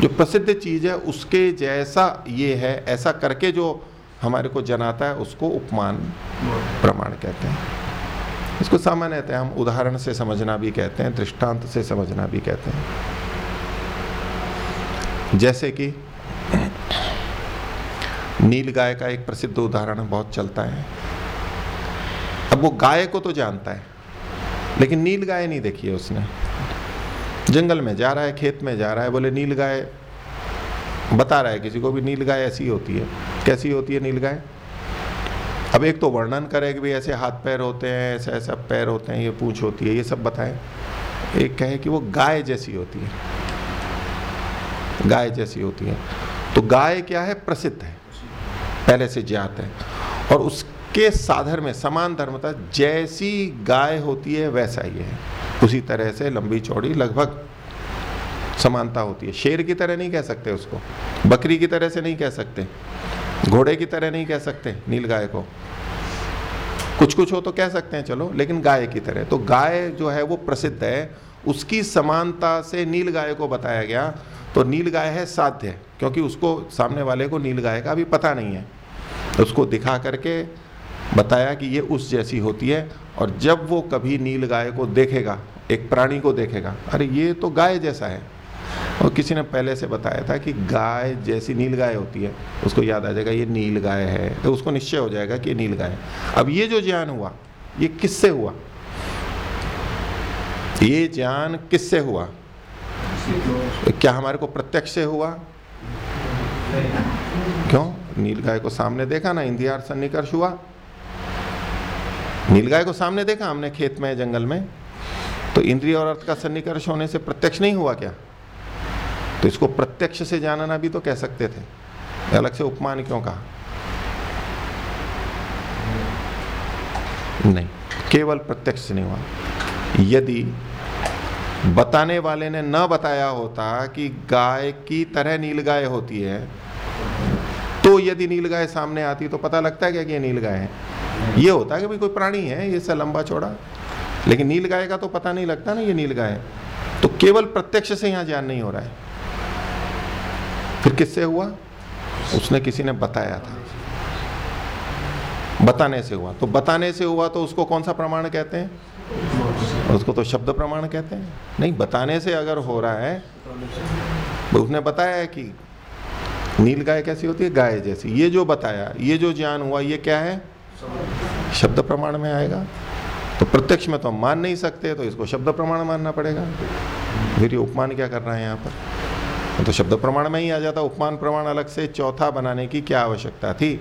जो प्रसिद्ध चीज़ है, उसके जैसा ये है, ऐसा करके जो हमारे को जनाता है, उसको उपमान प्रमाण कहते हैं। इसको सामान्यतः हम उदाहरण से समझना भी कहते हैं, दृष्टांत से समझना भी कहते हैं। जैसे कि नील गाय का एक प्रसिद्ध उदाहरण बहुत चलता है। अब वो गाय को तो जानता है, लेकिन नील गाय नहीं देखी है उसने। जंगल में जा रहा है, खेत में जा रहा है, बोले, नील गाय। बता रहा है किसी को भी, नील गाय ऐसी होती है। कैसी होती है नील गाय? अब एक तो वर्णन करे कि भाई ऐसे हाथ पैर होते हैं, ऐसे ऐसा पैर होते हैं, ये पूछ होती है, ये सब बताएँ। एक कहे कि वो गाय जैसी होती है। गाय जैसी होती है। तो गाय क्या है? प्रसिद्ध है। पहले से ज्ञात है। और उसके साधर में समान धर्मता, जैसी गाय होती है, वैसा ही है। उसी तरह से लंबी चौड़ी लगभग समानता होती है। शेर की तरह नहीं कह सकते उसको, बकरी की तरह से नहीं कह सकते, घोड़े की तरह नहीं कह सकते नील गाय को। कुछ कुछ हो तो कह सकते हैं, चलो, लेकिन गाय की तरह। तो गाय जो है वो प्रसिद्ध है, उसकी समानता से नील गाय को बताया गया। तो नील गाय है साध्य, क्योंकि उसको सामने वाले को नील गाय का अभी पता नहीं है। तो उसको दिखा करके बताया कि ये उस जैसी होती है, और जब वो कभी नील गाय को देखेगा एक प्राणी को देखेगा। अरे, ये तो गाय जैसा है। और किसी ने पहले से बताया था कि गाय जैसी नील गाय होती है, उसको याद आ जाएगा, ये नील गाय है। तो उसको निश्चय हो जाएगा कि ये नील गाय अब ये जो ज्ञान हुआ, ये किससे हुआ? ये ज्ञान किससे हुआ? क्या हमारे को प्रत्यक्ष से हुआ? क्यों? नील गाय को सामने देखा ना इंदिहार सन्निकर्ष हुआ। नीलगाय को सामने देखा हमने खेत में, जंगल में। तो इंद्रिय और अर्थ का सन्निकर्ष होने से प्रत्यक्ष नहीं हुआ क्या? तो इसको प्रत्यक्ष से जानना भी तो कह सकते थे। अलग से उपमान क्यों कहा? नहीं, केवल प्रत्यक्ष नहीं हुआ। यदि बताने वाले ने न बताया होता कि गाय की तरह नीलगाय होती है तो यदि नीलगाय सामने आती तो पता लगता है क्या कि ये नीलगाय है? ये होता है कि भाई कोई प्राणी है, ये से लंबा चौड़ा? लेकिन नील गाय का तो पता नहीं लगता ना ये नील गाय। तो केवल प्रत्यक्ष से यहाँ ज्ञान नहीं हो रहा है। फिर किससे हुआ? उसने किसी ने बताया था। बताने से हुआ। तो बताने से हुआ तो उसको कौन सा प्रमाण कहते हैं? उसको तो शब्द प्रमाण कहते हैं। नहीं, बताने से अगर हो रहा है तो उसने बताया है कि नील गाय कैसी होती है? गाय जैसी। ये जो बताया, ये जो ज्ञान हुआ, ये क्या है? शब्द प्रमाण में आएगा। तो प्रत्यक्ष में तो हम मान नहीं सकते तो इसको शब्द प्रमाण मानना पड़ेगा। फिर ये उपमान क्या कर रहा है यहाँ पर? तो शब्द प्रमाण में ही आ जाता, उपमान प्रमाण अलग से चौथा बनाने की क्या आवश्यकता थी?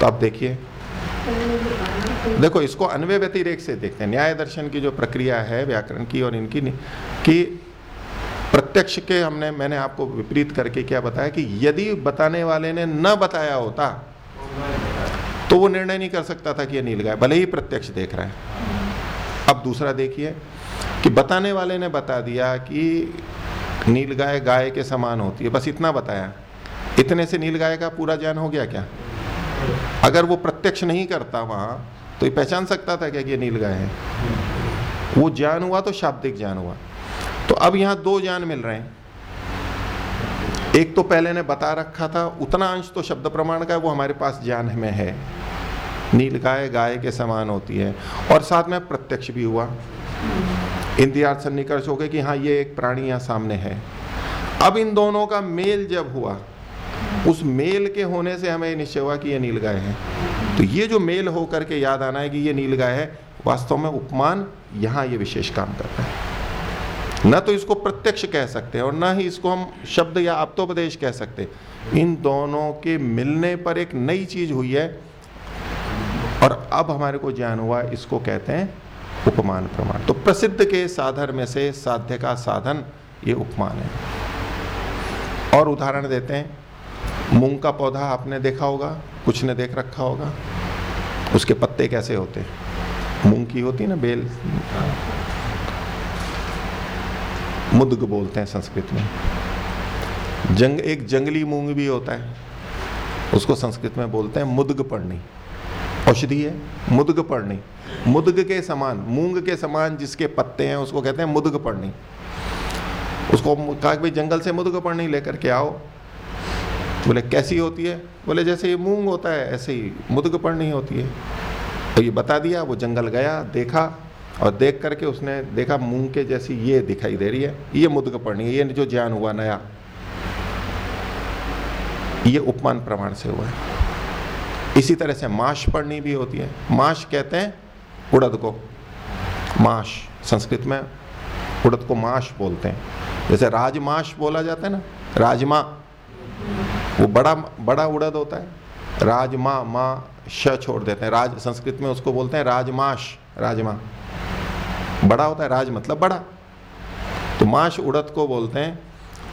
तो आप देखिए। देखो, इसको अन्वय व्यतिरेक से देखते हैं। न्याय दर्शन की जो प्रक्रिया है, व्याकरण की और इनकी, कि प्रत्यक्ष के हमने, मैंने आपको विपरीत करके क्या बताया कि यदि बताने वाले ने न बताया होता तो वो निर्णय नहीं कर सकता था कि ये नील गाय, भले ही प्रत्यक्ष देख रहा है। अब दूसरा देखिए कि बताने वाले ने बता दिया कि नील गाय गाय के समान होती है। बस इतना बताया। इतने से नील गाय का पूरा ज्ञान हो गया क्या? अगर वो प्रत्यक्ष नहीं करता वहाँ तो ये पहचान सकता था क्या कि ये नील गाय है? वो ज्ञान हुआ तो शाब्दिक ज्ञान हुआ। तो अब यहाँ दो ज्ञान मिल रहे हैं। एक तो पहले ने बता रखा था, उतना अंश तो शब्द प्रमाण का है, वो हमारे पास ज्ञान में है। नील गाय गाय के समान होती है। और साथ में प्रत्यक्ष भी हुआ। इंदिहार सन्निकर्ष हो गए कि हाँ ये एक प्राणी यहाँ सामने है। अब इन दोनों का मेल जब हुआ, उस मेल के होने से हमें निश्चय हुआ कि ये नीलगाय है। तो ये जो मेल होकर के याद आना है कि ये नीलगाय है, वास्तव में उपमान यहाँ ये विशेष काम करता है। न तो इसको प्रत्यक्ष कह सकते हैं और न ही इसको हम शब्द या अप्तोपदेश कह सकते इन दोनों के मिलने पर एक नई चीज़ हुई है और अब हमारे को ज्ञान हुआ, इसको कहते हैं उपमान प्रमाण। तो प्रसिद्ध के साधन में से साध्य का साधन ये उपमान है। और उदाहरण देते हैं, मूंग का पौधा आपने देखा होगा, कुछ ने देख रखा होगा, उसके पत्ते कैसे होते मूंग की होती ना बेल? मुद्ग बोलते हैं संस्कृत में। जंग, एक जंगली मूंग भी होता है, उसको संस्कृत में बोलते हैं मुद्ग पढ़नी औषधि है, मुद्ग पढ़नी मुद्ग के समान, मूंग के समान जिसके पत्ते हैं, उसको कहते हैं मुद्ग पढ़नी उसको कहा भाई, जंगल से मुद्ग पढ़नी लेकर के आओ। बोले, कैसी होती है? बोले, जैसे ये मूंग होता है, ऐसे ही मुदग पढ़नी होती है। तो ये बता दिया, वो जंगल गया, देखा और देख करके उसने देखा मूंग के जैसी ये दिखाई दे रही है, ये मुदग पढ़नी है, ये जो ज्ञान हुआ नया, ये उपमान प्रमाण से हुआ है। इसी तरह से माश पढ़नी भी होती है। माश कहते हैं उड़द को। माश संस्कृत में उड़द को माश बोलते हैं। जैसे राजमाश बोला जाता है ना, राजमा, वो बड़ा बड़ा उड़द होता है। राजमा, माँ, श छोड़ देते हैं। राज, संस्कृत में उसको बोलते हैं राजमाश राजमा। बड़ा होता है, राज मतलब बड़ा। तो माश उड़द को बोलते हैं,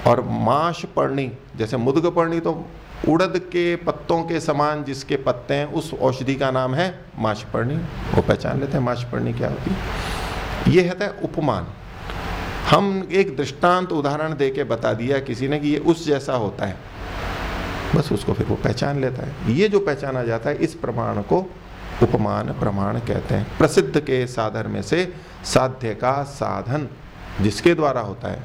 और माश पर्णी, जैसे मुदग पर्णी तो उड़द के पत्तों के समान जिसके पत्ते हैं, उस औषधि का नाम है माश पर्णी। वो पहचान लेते हैं माश पर्णी क्या होती है। ये है उपमान। हम एक दृष्टांत उदाहरण दे के बता दिया किसी ने कि ये उस जैसा होता है। बस उसको फिर वो पहचान लेता है। ये जो पहचाना जाता है, इस प्रमाण को उपमान प्रमाण कहते हैं। प्रसिद्ध के साधन में से साध्य का साधन जिसके द्वारा होता है,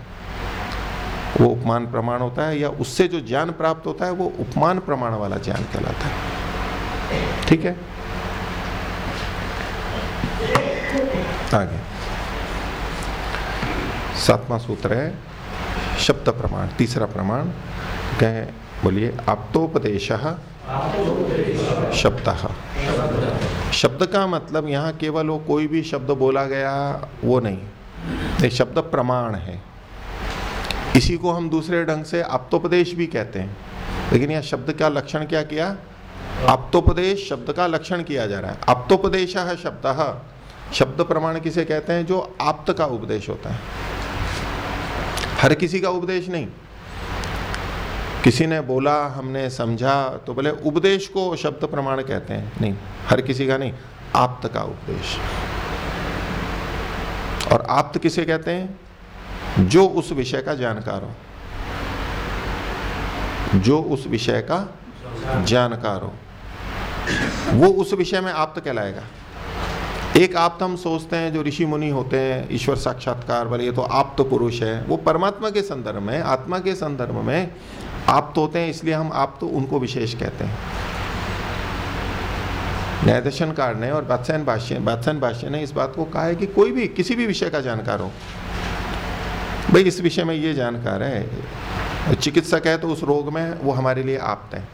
वो उपमान प्रमाण होता है या उससे जो ज्ञान प्राप्त होता है, वो उपमान प्रमाण वाला ज्ञान कहलाता है। ठीक है? आगे। सातवां सूत्र है, शब्द प्रमाण, तीसरा प्रमाण। कहें, बोलिए, आप्तोपदेश शब्द शब्द का मतलब यहाँ केवल वो कोई भी शब्द बोला गया, वो नहीं। ये शब्द प्रमाण है। इसी को हम दूसरे ढंग से आप्तोपदेश भी कहते हैं। लेकिन यह शब्द का लक्षण क्या किया? आप्तोपदेश शब्द का लक्षण किया जा रहा है। आप्तोपदेश शब्द। शब्द प्रमाण किसे कहते हैं? जो आप्त का उपदेश होता है। हर किसी का उपदेश नहीं। किसी ने बोला, हमने समझा तो बोले, उपदेश को शब्द प्रमाण कहते हैं। नहीं, हर किसी का नहीं, आप्त का उपदेश। और आप्त किसे कहते हैं? जो उस विषय का जानकार हो। जो उस विषय का जानकार हो। वो उस विषय में आप्त कहलाएगा। एक आप्त हम सोचते हैं, जो ऋषि मुनि होते हैं, ईश्वर साक्षात्कार वाले, ये तो आप्त पुरुष है। वो परमात्मा के संदर्भ में, आत्मा के संदर्भ में आप्त होते हैं, इसलिए हम आप तो उनको विशेष कहते हैं। न्यायदर्शनकार ने और बादशाहन भाष्य बादशाहन भाष्य ने इस बात को कहा है कि कोई भी, किसी भी विषय का जानकार हो। भाई, इस विषय में ये जानकार है, चिकित्सक है तो उस रोग में वो हमारे लिए आप्त है।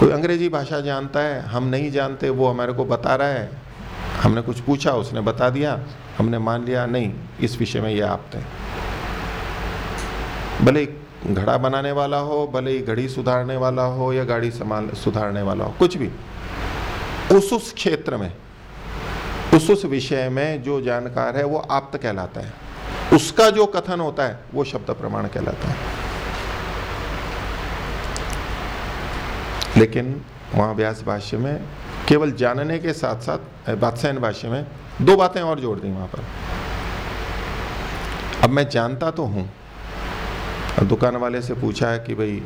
कोई अंग्रेज़ी भाषा जानता है, हम नहीं जानते, वो हमारे को बता रहा है। हमने कुछ पूछा, उसने बता दिया, हमने मान लिया, नहीं, इस विषय में ये आप्त है। भले घड़ा बनाने वाला हो, भले ही घड़ी सुधारने वाला हो या गाड़ी संभाल, सुधारने वाला हो, कुछ भी। उस उस क्षेत्र में, उस उस विषय में जो जानकार है वो आप्त कहलाता है। उसका जो कथन होता है, वो शब्द प्रमाण कहलाता है। लेकिन वहाँ व्यास भाष्य में केवल जानने के साथ साथ बादशाहन भाष्य में दो बातें और जोड़ दी वहाँ पर। अब मैं जानता तो हूँ अब दुकान वाले से पूछा है कि भाई,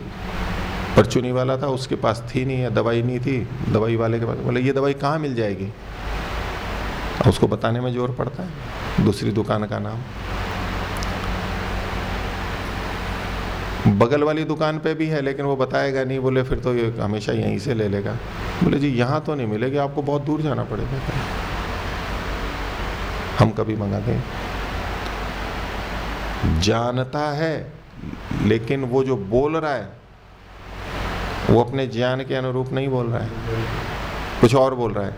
परचुनी वाला था, उसके पास थी नहीं या दवाई नहीं थी, दवाई वाले के पास, बोले, ये दवाई कहाँ मिल जाएगी? उसको बताने में ज़ोर पड़ता है, दूसरी दुकान का नाम। बगल वाली दुकान पे भी है, लेकिन वो बताएगा नहीं, बोले, फिर तो ये हमेशा यहीं से ले लेगा। बोले, जी, यहाँ तो नहीं मिलेगी, आपको बहुत दूर जाना पड़ेगा। हम कभी मंगा दें जानता है लेकिन वो जो बोल रहा है, वो अपने ज्ञान के अनुरूप नहीं बोल रहा है। कुछ और बोल रहा है।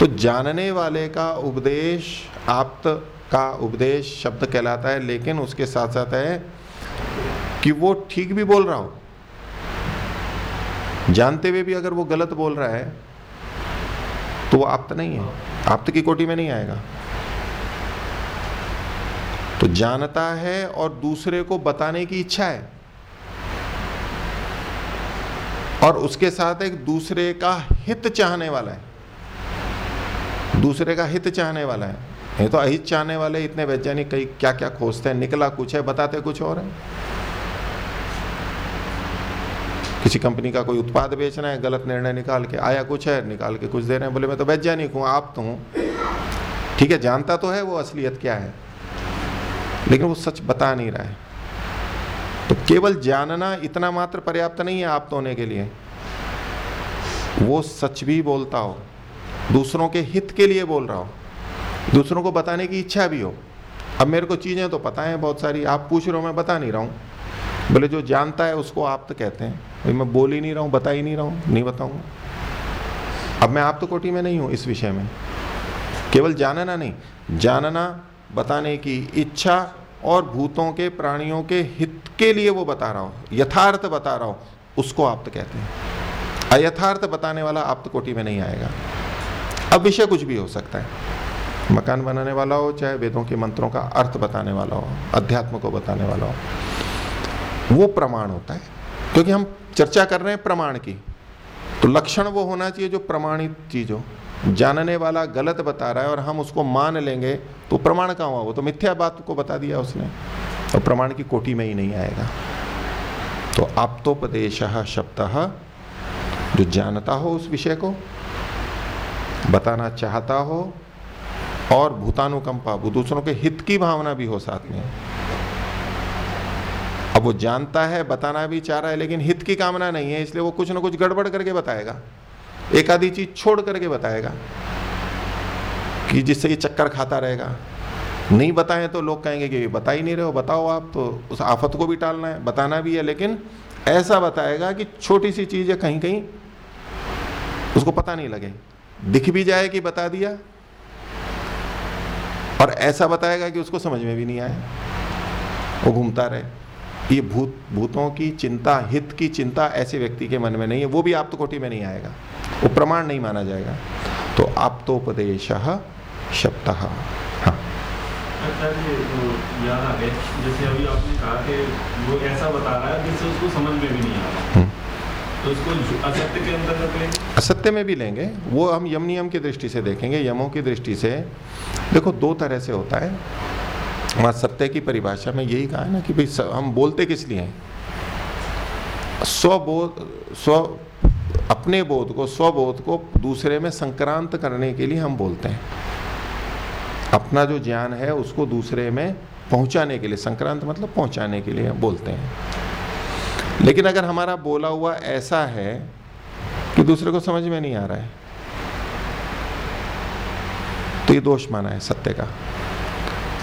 तो जानने वाले का उपदेश, आप्त का उपदेश शब्द कहलाता है, लेकिन उसके साथ साथ है कि वो ठीक भी बोल रहा हो। जानते हुए भी अगर वो गलत बोल रहा है तो वो आप्त नहीं है। आप्त की कोटि में नहीं आएगा। तो जानता है और दूसरे को बताने की इच्छा है। और उसके साथ एक दूसरे का हित चाहने वाला है। दूसरे का हित चाहने वाला है। ये तो अहित चाहने वाले इतने वैज्ञानिक कई क्या क्या खोजते हैं, निकला कुछ है, बताते कुछ और है। किसी कंपनी का कोई उत्पाद बेचना है, गलत निर्णय निकाल के आया कुछ है, निकाल के कुछ दे रहे हैं, बोले, मैं तो वैज्ञानिक हूँ, आप तो हूँ। ठीक है, जानता तो है वो असलियत क्या है। लेकिन वो सच बता नहीं रहा है। तो केवल जानना इतना मात्र पर्याप्त नहीं है आप होने के लिए। वो सच भी बोलता हो, दूसरों के हित के लिए बोल रहा हो, दूसरों को बताने की इच्छा भी हो। अब मेरे को चीज़ें तो पता है बहुत सारी, आप पूछ रहे हो, मैं बता नहीं रहा हूँ। बोले जो जानता है उसको आप तो कहते हैं, भाई मैं बोल ही नहीं रहा हूँ, बता ही नहीं रहा हूँ, नहीं बताऊँगा। अब मैं आप तो कोटि में नहीं हूँ इस विषय में। केवल जानना नहीं, जानना बताने की इच्छा और भूतों के प्राणियों के हित के लिए वो बता रहा हो। यथार्थ बता रहा हो। उसको आप्त कहते हैं। अयथार्थ बताने वाला आप्त कोटि में नहीं आएगा। अब विषय कुछ भी हो सकता है। मकान बनाने वाला हो, चाहे वेदों के मंत्रों का अर्थ बताने वाला हो, अध्यात्म को बताने वाला हो। वो प्रमाण होता है। क्योंकि हम चर्चा कर रहे हैं प्रमाण की। तो लक्षण वो होना चाहिए जो प्रमाणित चीज़ हो। जानने वाला गलत बता रहा है और हम उसको मान लेंगे तो प्रमाण कहाँ हुआ? वो तो मिथ्या बात को बता दिया उसने। और प्रमाण की कोटि में ही नहीं आएगा। तो आप्तोपदेश शब्द, जो जानता हो उस विषय को, बताना चाहता हो, और भूतानुकंपा दूसरों के हित की भावना भी हो साथ में। अब वो जानता है, बताना भी चाह रहा है, लेकिन हित की कामना नहीं है, इसलिए वो कुछ ना कुछ गड़बड़ करके बताएगा। एक आधी चीज़ छोड़ करके बताएगा कि जिससे ये चक्कर खाता रहेगा। नहीं बताएँ तो लोग कहेंगे कि बता ही नहीं रहे हो, बताओ आप तो उस आफत को भी टालना है, बताना भी है, लेकिन ऐसा बताएगा कि छोटी सी चीज़ है कहीं कहीं उसको पता नहीं लगे। दिख भी जाए कि बता दिया, और ऐसा बताएगा कि उसको समझ में भी नहीं आए वो घूमता रहे। ये भूत भूतों की चिंता हित की चिंता ऐसे व्यक्ति के मन में नहीं है वो भी आप तो कोटि में नहीं आएगा। वो प्रमाण नहीं माना जाएगा। तो आप तो उपदेश शब्द हाँ जैसे अभी आपने कहा कि वो ऐसा बता रहा है जिससे उसको समझ में भी नहीं आ रहा। हम्म। तो उसको असत्य के अंतर्गत लेंगे? असत्य में भी लेंगे। वो हम यम नियम की दृष्टि से देखेंगे। यमों की दृष्टि से देखो दो तरह से होता है। वहाँ सत्य की परिभाषा में यही कहा है ना कि भाई हम बोलते किस लिए हैं? स्वबोध, स्व, अपने बोध को, स्वबोध को दूसरे में संक्रांत करने के लिए हम बोलते हैं। अपना जो ज्ञान है, उसको दूसरे में पहुँचाने के लिए, संक्रांत मतलब पहुँचाने के लिए बोलते हैं। लेकिन अगर हमारा बोला हुआ ऐसा है कि दूसरे को समझ में नहीं आ रहा है तो ये दोष माना है सत्य का।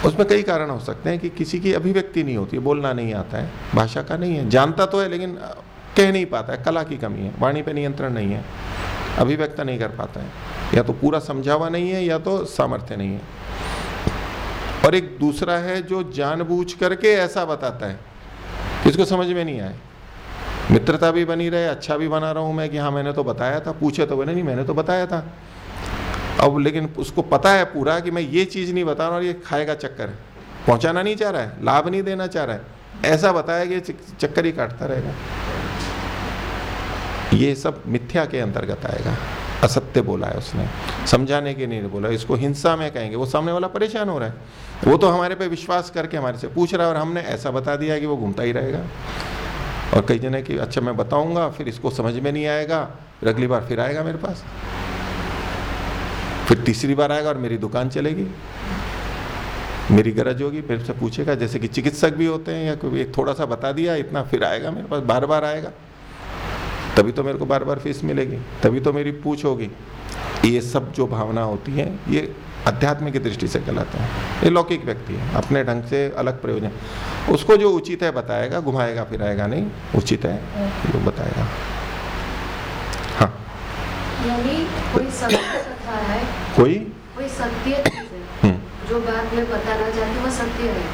उसमें कई कारण हो सकते हैं कि किसी की अभिव्यक्ति नहीं होती है बोलना नहीं आता है, भाषा का नहीं है, जानता तो है लेकिन कह नहीं पाता है, कला की कमी है, वाणी पे नियंत्रण नहीं है, अभिव्यक्त नहीं कर पाता है, या तो पूरा समझा हुआ नहीं है, या तो सामर्थ्य नहीं है। और एक दूसरा है जो जानबूझ करके ऐसा बताता है इसको समझ में नहीं आए। मित्रता भी बनी रहे अच्छा भी बना रहा हूँ मैं कि हाँ मैंने तो बताया था, पूछे तो बोले नहीं, मैंने तो बताया था। अब लेकिन उसको पता है पूरा कि मैं ये चीज़ नहीं बता रहा और ये खाएगा चक्कर पहुंचाना नहीं चाह रहा है, लाभ नहीं देना चाह रहा है। ऐसा बताया कि चक्कर ही काटता रहेगा। ये सब मिथ्या के अंतर्गत आएगा। असत्य बोला है उसने। समझाने के नहीं बोला। इसको हिंसा में कहेंगे। वो सामने वाला परेशान हो रहा है। वो तो हमारे पे विश्वास करके हमारे से पूछ रहा है और हमने ऐसा बता दिया कि वो घूमता ही रहेगा। और कई जने कि अच्छा मैं बताऊँगा, फिर इसको समझ में नहीं आएगा। फिर अगली बार फिर आएगा मेरे पास। फिर तीसरी बार आएगा और मेरी दुकान चलेगी। मेरी गरज होगी फिर से पूछेगा जैसे कि चिकित्सक भी होते हैं या कोई एक थोड़ा सा बता दिया इतना फिर आएगा मेरे पास बार बार आएगा। तभी तो मेरे को बार बार फ़ीस मिलेगी तभी तो मेरी पूछ होगी। ये सब जो भावना होती है ये अध्यात्म की दृष्टि से गलत है। ये लौकिक व्यक्ति है अपने ढंग से अलग प्रयोजन। उसको जो उचित है बताएगा घुमाएगा फिराएगा नहीं उचित है जो बताएगा। हाँ यानी कोई सत्य कथा है कोई? कोई सत्य है हम्म, जो बात मैं बताना चाहती हूँ वो सत्य है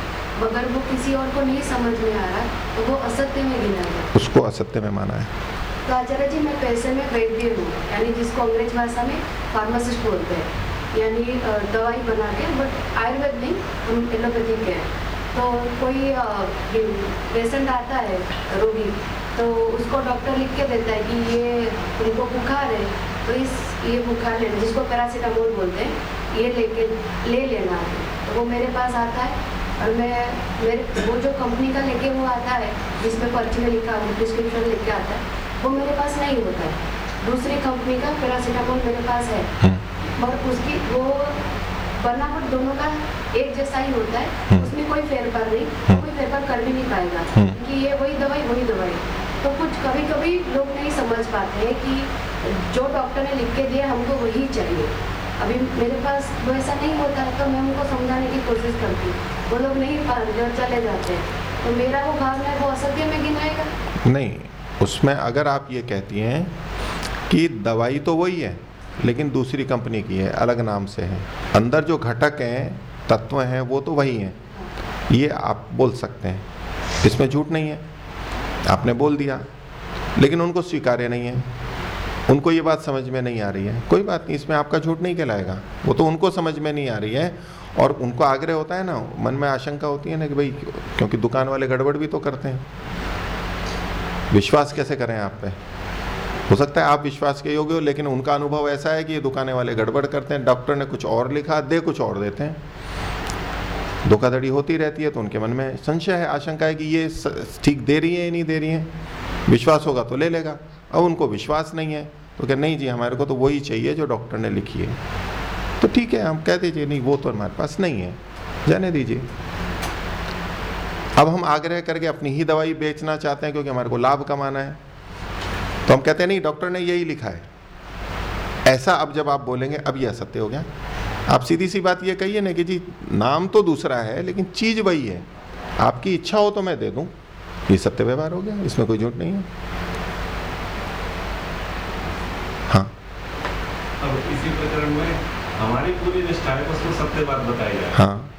मगर वो किसी और को नहीं समझ में आ रहा तो वो असत्य में गिना है। उसको असत्य में माना है। तो आचार्य जी मैं पैसे में वैद्य हूँ यानी जिसको अंग्रेज़ भाषा में फार्मासिस्ट बोलते हैं यानी दवाई बना के बट आयुर्वेद नहीं हम एलोपैथिक है। तो कोई पेशेंट आता है रोगी तो उसको डॉक्टर लिख के देता है कि ये उनको बुखार है तो इस ये बुखार लेना जिसको पैरासीटामोल बोलते हैं ये लेके ले लेना। है तो वो मेरे पास आता है और मैं मेरे वो जो कंपनी का लेके वो आता है जिसमें पर्ची में लिखा प्रिस्क्रिप्शन लेके आता है वो मेरे पास नहीं होता है। दूसरी कंपनी का पैरासीटामोल मेरे पास है। हम्म, और उसकी वो बनावट दोनों का एक जैसा ही होता है। हम्म। उसमें कोई फेरफार नहीं हम्म। कोई फेरफार कर भी नहीं पाएगा। कि ये वही दवाई वही दवाई। तो कुछ कभी कभी लोग नहीं समझ पाते हैं कि जो डॉक्टर ने लिख के दिया हमको वही चाहिए। अभी मेरे पास वो ऐसा नहीं होता तो मैं उनको समझाने की कोशिश करती हूँ। वो लोग नहीं मानते चले जाते हैं। तो मेरा वो भावना है, वो असत्य में गिनाएगा नहीं, उसमें अगर आप ये कहती हैं कि दवाई तो वही है, लेकिन दूसरी कंपनी की है, अलग नाम से है। अंदर जो घटक हैं, तत्व हैं, वो तो वही हैं। ये आप बोल सकते हैं। इसमें झूठ नहीं है। आपने बोल दिया। लेकिन उनको स्वीकार्य नहीं है। उनको ये बात समझ में नहीं आ रही है। कोई बात नहीं, इसमें आपका झूठ नहीं कहलाएगा। वो तो उनको समझ में नहीं आ रही है और उनको आग्रह होता है ना, मन में आशंका होती है ना कि भाई, क्योंकि दुकान वाले गड़बड़ भी तो करते हैं। विश्वास कैसे करें आप पे? हो सकता है आप विश्वास के योग्य हो, लेकिन उनका अनुभव ऐसा है कि ये दुकाने वाले गड़बड़ करते हैं। डॉक्टर ने कुछ और लिखा, दे कुछ और देते हैं। धोखाधड़ी होती रहती है तो उनके मन में संशय है, आशंका है कि ये ठीक दे रही है या नहीं दे रही है। विश्वास होगा तो ले लेगा। अब उनको विश्वास नहीं है तो क्या नहीं जी, हमारे को तो वही चाहिए जो डॉक्टर ने लिखी है। तो ठीक है, हम कह दीजिए नहीं, वो तो हमारे पास नहीं है। जाने दीजिए। अब हम आग्रह करके अपनी ही दवाई बेचना चाहते हैं क्योंकि हमारे को लाभ कमाना है। तो हम कहते हैं, नहीं, डॉक्टर ने यही लिखा है। ऐसा अब जब आप बोलेंगे, अब यह असत्य हो गया। आप सीधी सी बात ये कहिए ना कि जी नाम तो दूसरा है लेकिन चीज़ वही है। आपकी इच्छा हो तो मैं दे दूँ। ये सत्य व्यवहार हो गया इसमें कोई झूठ नहीं है। हाँ। खंड में हमारी पूरी निष्ठा है उसको सत्य बात बताई जाए। हाँ।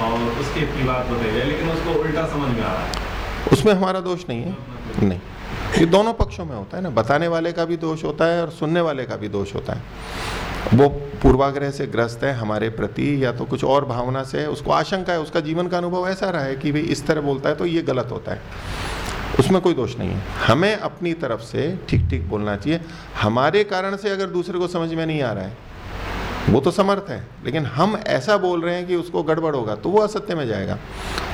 और उसकी अपनी बात बताई जाए लेकिन उसको उल्टा समझ में आ रहा है। उसमें हमारा दोष नहीं है। नहीं। ये दोनों पक्षों में होता है ना। बताने वाले का भी दोष होता है और सुनने वाले का भी दोष होता है। वो पूर्वाग्रह से ग्रस्त है हमारे प्रति या तो कुछ और भावना से है, उसको आशंका है, उसका जीवन का अनुभव ऐसा रहा है कि भाई इस तरह बोलता है तो ये गलत होता है। उसमें कोई दोष नहीं है। हमें अपनी तरफ़ से ठीक ठीक बोलना चाहिए। हमारे कारण से अगर दूसरे को समझ में नहीं आ रहा है, वो तो समर्थ है, लेकिन हम ऐसा बोल रहे हैं कि उसको गड़बड़ होगा तो वो असत्य में जाएगा।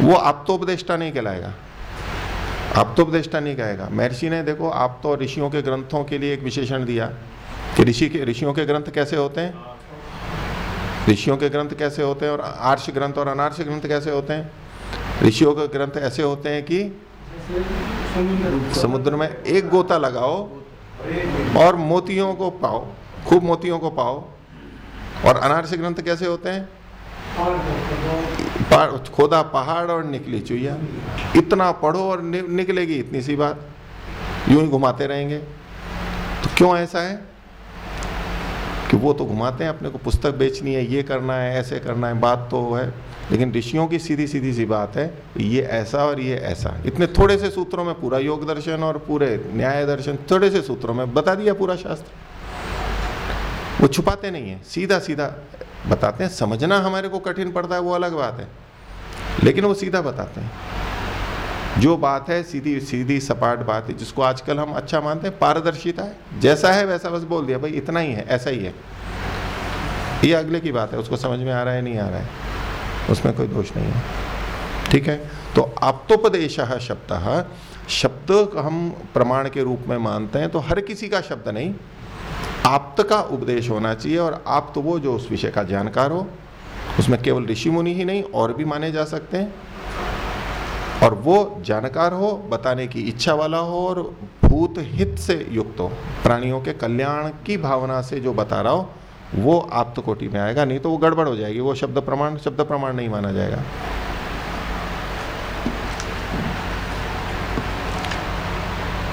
वो आप्तोपदेष्टा नहीं कहलाएगा। आप्तोपदेष्टा नहीं कहेगा महर्षि ने देखो, आप तो ऋषियों के ग्रंथों के लिए एक विशेषण दिया। कि ऋषि के ऋषियों के ग्रंथ कैसे होते हैं? ऋषियों के ग्रंथ कैसे होते हैं और आर्ष ग्रंथ और अनार्ष ग्रंथ कैसे होते हैं? ऋषियों के ग्रंथ ऐसे होते हैं कि समुद्र में एक गोता लगाओ और मोतियों को पाओ, खूब मोतियों को पाओ। और अनार्ष ग्रंथ कैसे होते हैं? खोदा पहाड़ और निकली चुईया इतना पढ़ो और निकलेगी, इतनी सी बात। यूँ ही घुमाते रहेंगे। तो क्यों ऐसा है? कि वो तो घुमाते हैं, अपने को पुस्तक बेचनी है, ये करना है, ऐसे करना है, बात तो है। लेकिन ऋषियों की सीधी सीधी सी बात है, ये ऐसा और ये ऐसा। इतने थोड़े से सूत्रों में पूरा योग दर्शन और पूरे न्याय दर्शन, थोड़े से सूत्रों में बता दिया पूरा शास्त्र। वो छुपाते नहीं है सीधा सीधा बताते हैं। समझना हमारे को कठिन पड़ता है, वो अलग बात है। लेकिन वो सीधा बताते हैं। जो बात है, सीधी सीधी सपाट बात है, जिसको आजकल हम अच्छा मानते हैं, पारदर्शिता है। जैसा है, वैसा बस बोल दिया, भाई, इतना ही है, ऐसा ही है। ये अगले की बात है, उसको समझ में आ रहा है, नहीं आ रहा है, उसमें कोई दोष नहीं है। ठीक है? तो आप्तोपदेश शब्द शब्द हम प्रमाण के रूप में मानते हैं तो हर किसी का शब्द नहीं। आप्त का उपदेश होना चाहिए, और आप तो वो जो उस विषय का जानकार हो, उसमें केवल ऋषि मुनि ही नहीं, और भी माने जा सकते हैं। और वो जानकार हो, बताने की इच्छा वाला हो और भूत हित से युक्त हो। प्राणियों के कल्याण की भावना से जो बता रहा हो, वो आप्त कोटि में आएगा, नहीं तो वो गड़बड़ हो जाएगी। वो शब्द प्रमाण शब्द प्रमाण नहीं माना जाएगा।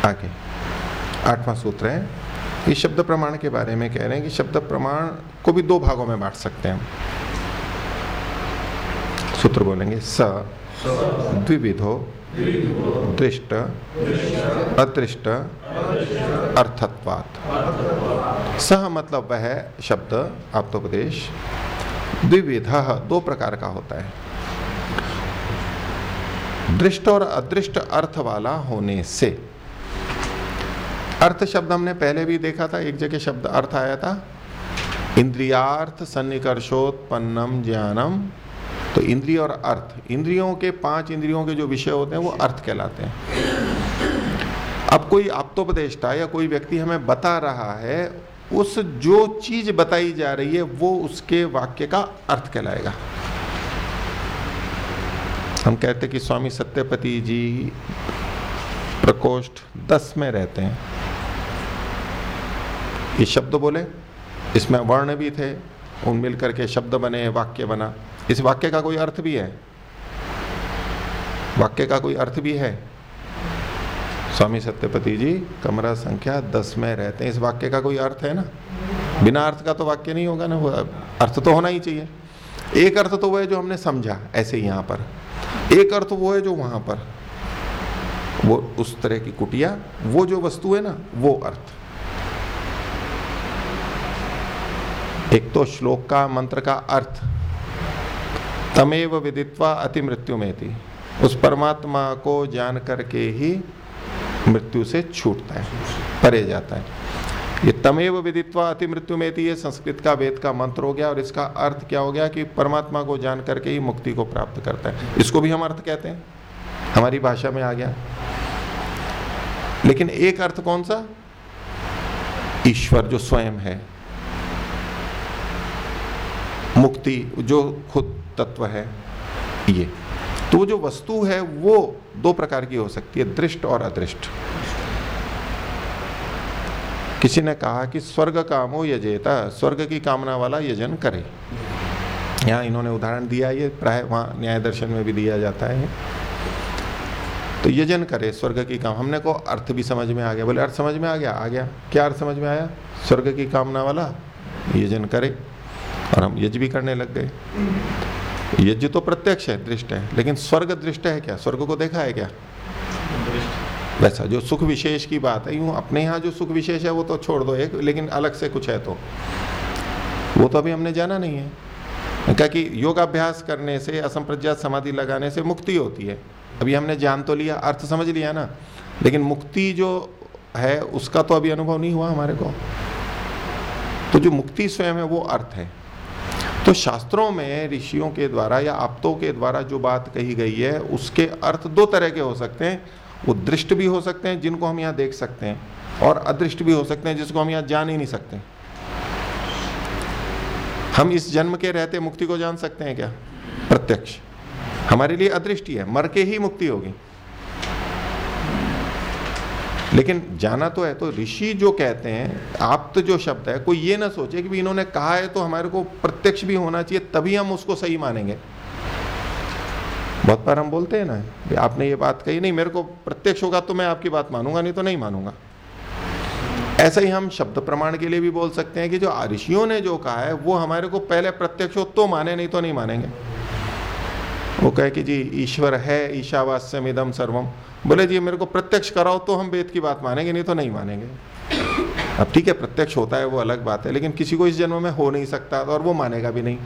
आगे। आठवां सूत्र है ये शब्द प्रमाण के बारे में कह रहे हैं कि शब्द प्रमाण को भी दो भागों में बांट सकते हैं सूत्र बोलेंगे स द्विविधो दृष्ट अदृष्ट अर्थत्वात्। सह मतलब वह शब्द, आप्तोपदेश। द्विविध दो प्रकार का होता है। दृष्ट और अदृष्ट अर्थ वाला होने से। अर्थ शब्द हमने पहले भी देखा था, एक जगह शब्द अर्थ आया था। इंद्रियार्थ सन्निकर्षोत्पन्नम ज्ञानम। तो इंद्रिय और अर्थ। इंद्रियों के पाँच इंद्रियों के जो विषय होते हैं, वो अर्थ कहलाते हैं। अब कोई आप्तोपदेष्टा या कोई व्यक्ति हमें बता रहा है, उस जो चीज़ बताई जा रही है, वो उसके वाक्य का अर्थ कहलाएगा। हम कहते कि स्वामी सत्यपति जी प्रकोष्ठ दस में रहते हैं। ये शब्द बोले, इसमें वर्ण भी थे, उन मिल करके शब्द बने, वाक्य बना। इस वाक्य का कोई अर्थ भी है? वाक्य का कोई अर्थ भी है? स्वामी सत्यपति जी, कमरा संख्या दस में रहते हैं। इस वाक्य का कोई अर्थ है ना? बिना अर्थ का तो वाक्य नहीं होगा ना, वो अर्थ तो होना ही चाहिए। एक अर्थ तो वो है जो हमने समझा, ऐसे यहाँ पर। एक अर्थ वो है जो वहाँ पर। वो उस तरह की कुटिया, वो जो वस्तु है ना, वो अर्थ। एक तो श्लोक का, मंत्र का अर्थ। तमेव विदित्वा अति मृत्यु में थी उस परमात्मा को जान करके ही मृत्यु से छूटता है, परे जाता है। ये तमेव विदित्वा अति मृत्यु में थी ये संस्कृत का वेद का मंत्र हो गया और इसका अर्थ क्या हो गया कि परमात्मा को जान करके ही मुक्ति को प्राप्त करता है। इसको भी हम अर्थ कहते हैं। हमारी भाषा में आ गया। लेकिन एक अर्थ कौन सा? ईश्वर जो स्वयं है। मुक्ति जो खुद तत्व है। ये। तो जो वस्तु है, वो दो प्रकार की हो सकती है, दृष्ट और अदृष्ट। किसी ने कहा कि स्वर्ग कामो यजेता, स्वर्ग की कामना वाला यजन करे। यहाँ इन्होंने उदाहरण दिया, ये प्राय वहाँ न्याय दर्शन में भी दिया जाता है। तो यजन करे, स्वर्ग की काम। हमने को अर्थ भी समझ में आ गया। बोले, अर्थ समझ में आ गया? आ गया। क्या अर्थ समझ में आया? स्वर्ग की कामना वाला यजन करे। और हम यज भी करने लग गए। यज्ञ तो प्रत्यक्ष है दृष्ट है। लेकिन स्वर्ग दृष्ट है क्या? स्वर्ग को देखा है क्या? वैसा जो सुख विशेष की बात है यूँ अपने यहाँ जो सुख विशेष है वो तो छोड़ दो एक लेकिन अलग से कुछ है तो। वो तो अभी हमने जाना नहीं है। क्या कि योगाभ्यास करने से असंप्रज्ञात समाधि लगाने से मुक्ति होती है। अभी हमने जान तो लिया अर्थ समझ लिया ना। लेकिन मुक्ति जो है उसका तो अभी अनुभव नहीं हुआ हमारे को। तो जो मुक्ति स्वयं है वो अर्थ है। तो शास्त्रों में, ऋषियों के द्वारा या आपतों के द्वारा जो बात कही गई है, उसके अर्थ दो तरह के हो सकते हैं। वो दृष्ट भी हो सकते हैं, जिनको हम यहाँ देख सकते हैं, और अदृष्ट भी हो सकते हैं, जिसको हम यहाँ जान ही नहीं सकते। हम इस जन्म के रहते मुक्ति को जान सकते हैं क्या? प्रत्यक्ष। हमारे लिए अदृष्टि है, मर के ही मुक्ति होगी। लेकिन जाना तो है तो ऋषि जो कहते हैं आप तो जो शब्द है, कोई ये ना सोचे कि इन्होंने कहा है तो हमारे को प्रत्यक्ष भी होना चाहिए, तभी हम उसको सही मानेंगे। बहुत बार हम बोलते हैं ना आपने ये बात कही, नहीं, मेरे को प्रत्यक्ष होगा तो मैं आपकी बात मानूँगा, नहीं तो नहीं मानूँगा। ऐसा ही हम शब्द प्रमाण के लिए भी बोल सकते हैं कि जो ऋषियों ने जो कहा है, वो हमारे को पहले प्रत्यक्ष हो तो माने, नहीं तो नहीं मानेंगे। वो कहे कि जी, ईश्वर है ईशावास्यम इदम सर्वम। बोले, जी, मेरे को प्रत्यक्ष कराओ तो हम वेद की बात मानेंगे, नहीं तो नहीं मानेंगे। अब ठीक है, प्रत्यक्ष होता है वो अलग बात है, लेकिन किसी को इस जन्म में हो नहीं सकता और वो मानेगा भी नहीं।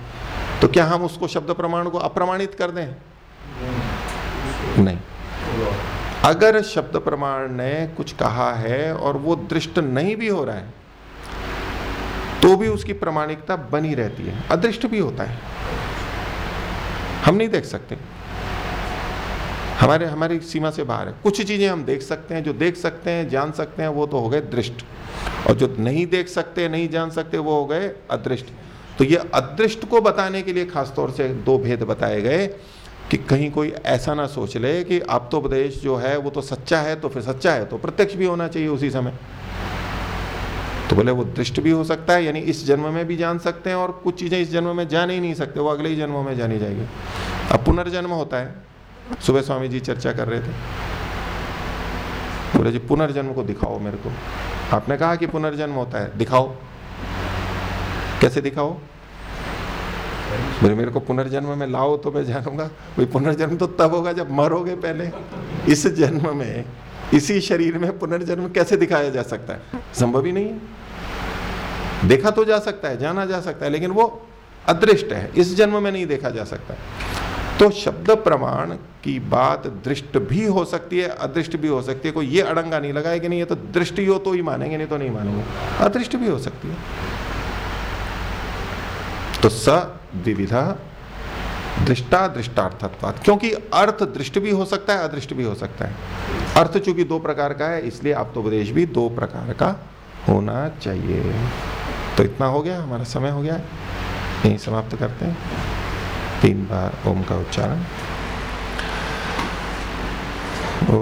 तो क्या हम उसको शब्द प्रमाण को अप्रमाणित कर दें? नहीं। अगर शब्द प्रमाण ने कुछ कहा है और वो दृष्ट नहीं भी हो रहा है तो भी उसकी प्रमाणिकता बनी रहती है, अदृष्ट भी होता है। हम नहीं देख सकते। हमारे, हमारी सीमा से बाहर है। कुछ चीज़ें हम देख सकते हैं, जो देख सकते हैं, जान सकते हैं, वो तो हो गए दृष्ट। और जो नहीं देख सकते, नहीं जान सकते, वो हो गए अदृष्ट। तो ये अदृष्ट को बताने के लिए खासतौर से दो भेद बताए गए कि कहीं कोई ऐसा ना सोच ले कि आप तो उपदेश जो है, वो तो सच्चा है तो फिर सच्चा है तो प्रत्यक्ष भी होना चाहिए उसी समय। तो बोले वो दृष्ट भी हो सकता है, यानी इस जन्म में भी जान सकते हैं और कुछ चीज़ें इस जन्म में जान ही नहीं सकते, वो अगले ही जन्मों में जानी जाएगी। अब पुनर्जन्म होता है। सुबह स्वामी जी चर्चा कर रहे थे। बोले, जी, पुनर्जन्म को दिखाओ मेरे को। आपने कहा कि पुनर्जन्म होता है। दिखाओ। कैसे दिखाओ? मेरे को पुनर्जन्म में लाओ तो मैं जानूँगा। भाई, पुनर्जन्म तो तब होगा जब मरोगे पहले। इस जन्म में, इसी शरीर में पुनर्जन्म कैसे दिखाया जा सकता है? संभव ही नहीं है। देखा तो जा सकता है, जाना जा सकता है, लेकिन वो अदृष्ट है। इस जन्म में नहीं देखा जा सकता। तो शब्द प्रमाण की बात दृष्ट भी हो सकती है, अदृष्ट भी हो सकती है। कोई ये अड़ंगा नहीं लगाए कि नहीं, ये तो दृष्टि हो तो ही मानेंगे, नहीं तो नहीं मानेंगे। अदृष्ट भी हो सकती है। तो स विविधा दृष्टा दृष्टार्थत्वाद क्योंकि अर्थ दृष्ट भी हो सकता है, अदृष्ट भी हो सकता है। अर्थ चूँकि दो प्रकार का है, इसलिए आप तो उपदेश भी दो प्रकार का होना चाहिए। तो इतना हो गया, हमारा समय हो गया यही समाप्त करते हैं। तीन बार ओम का उच्चारण ओ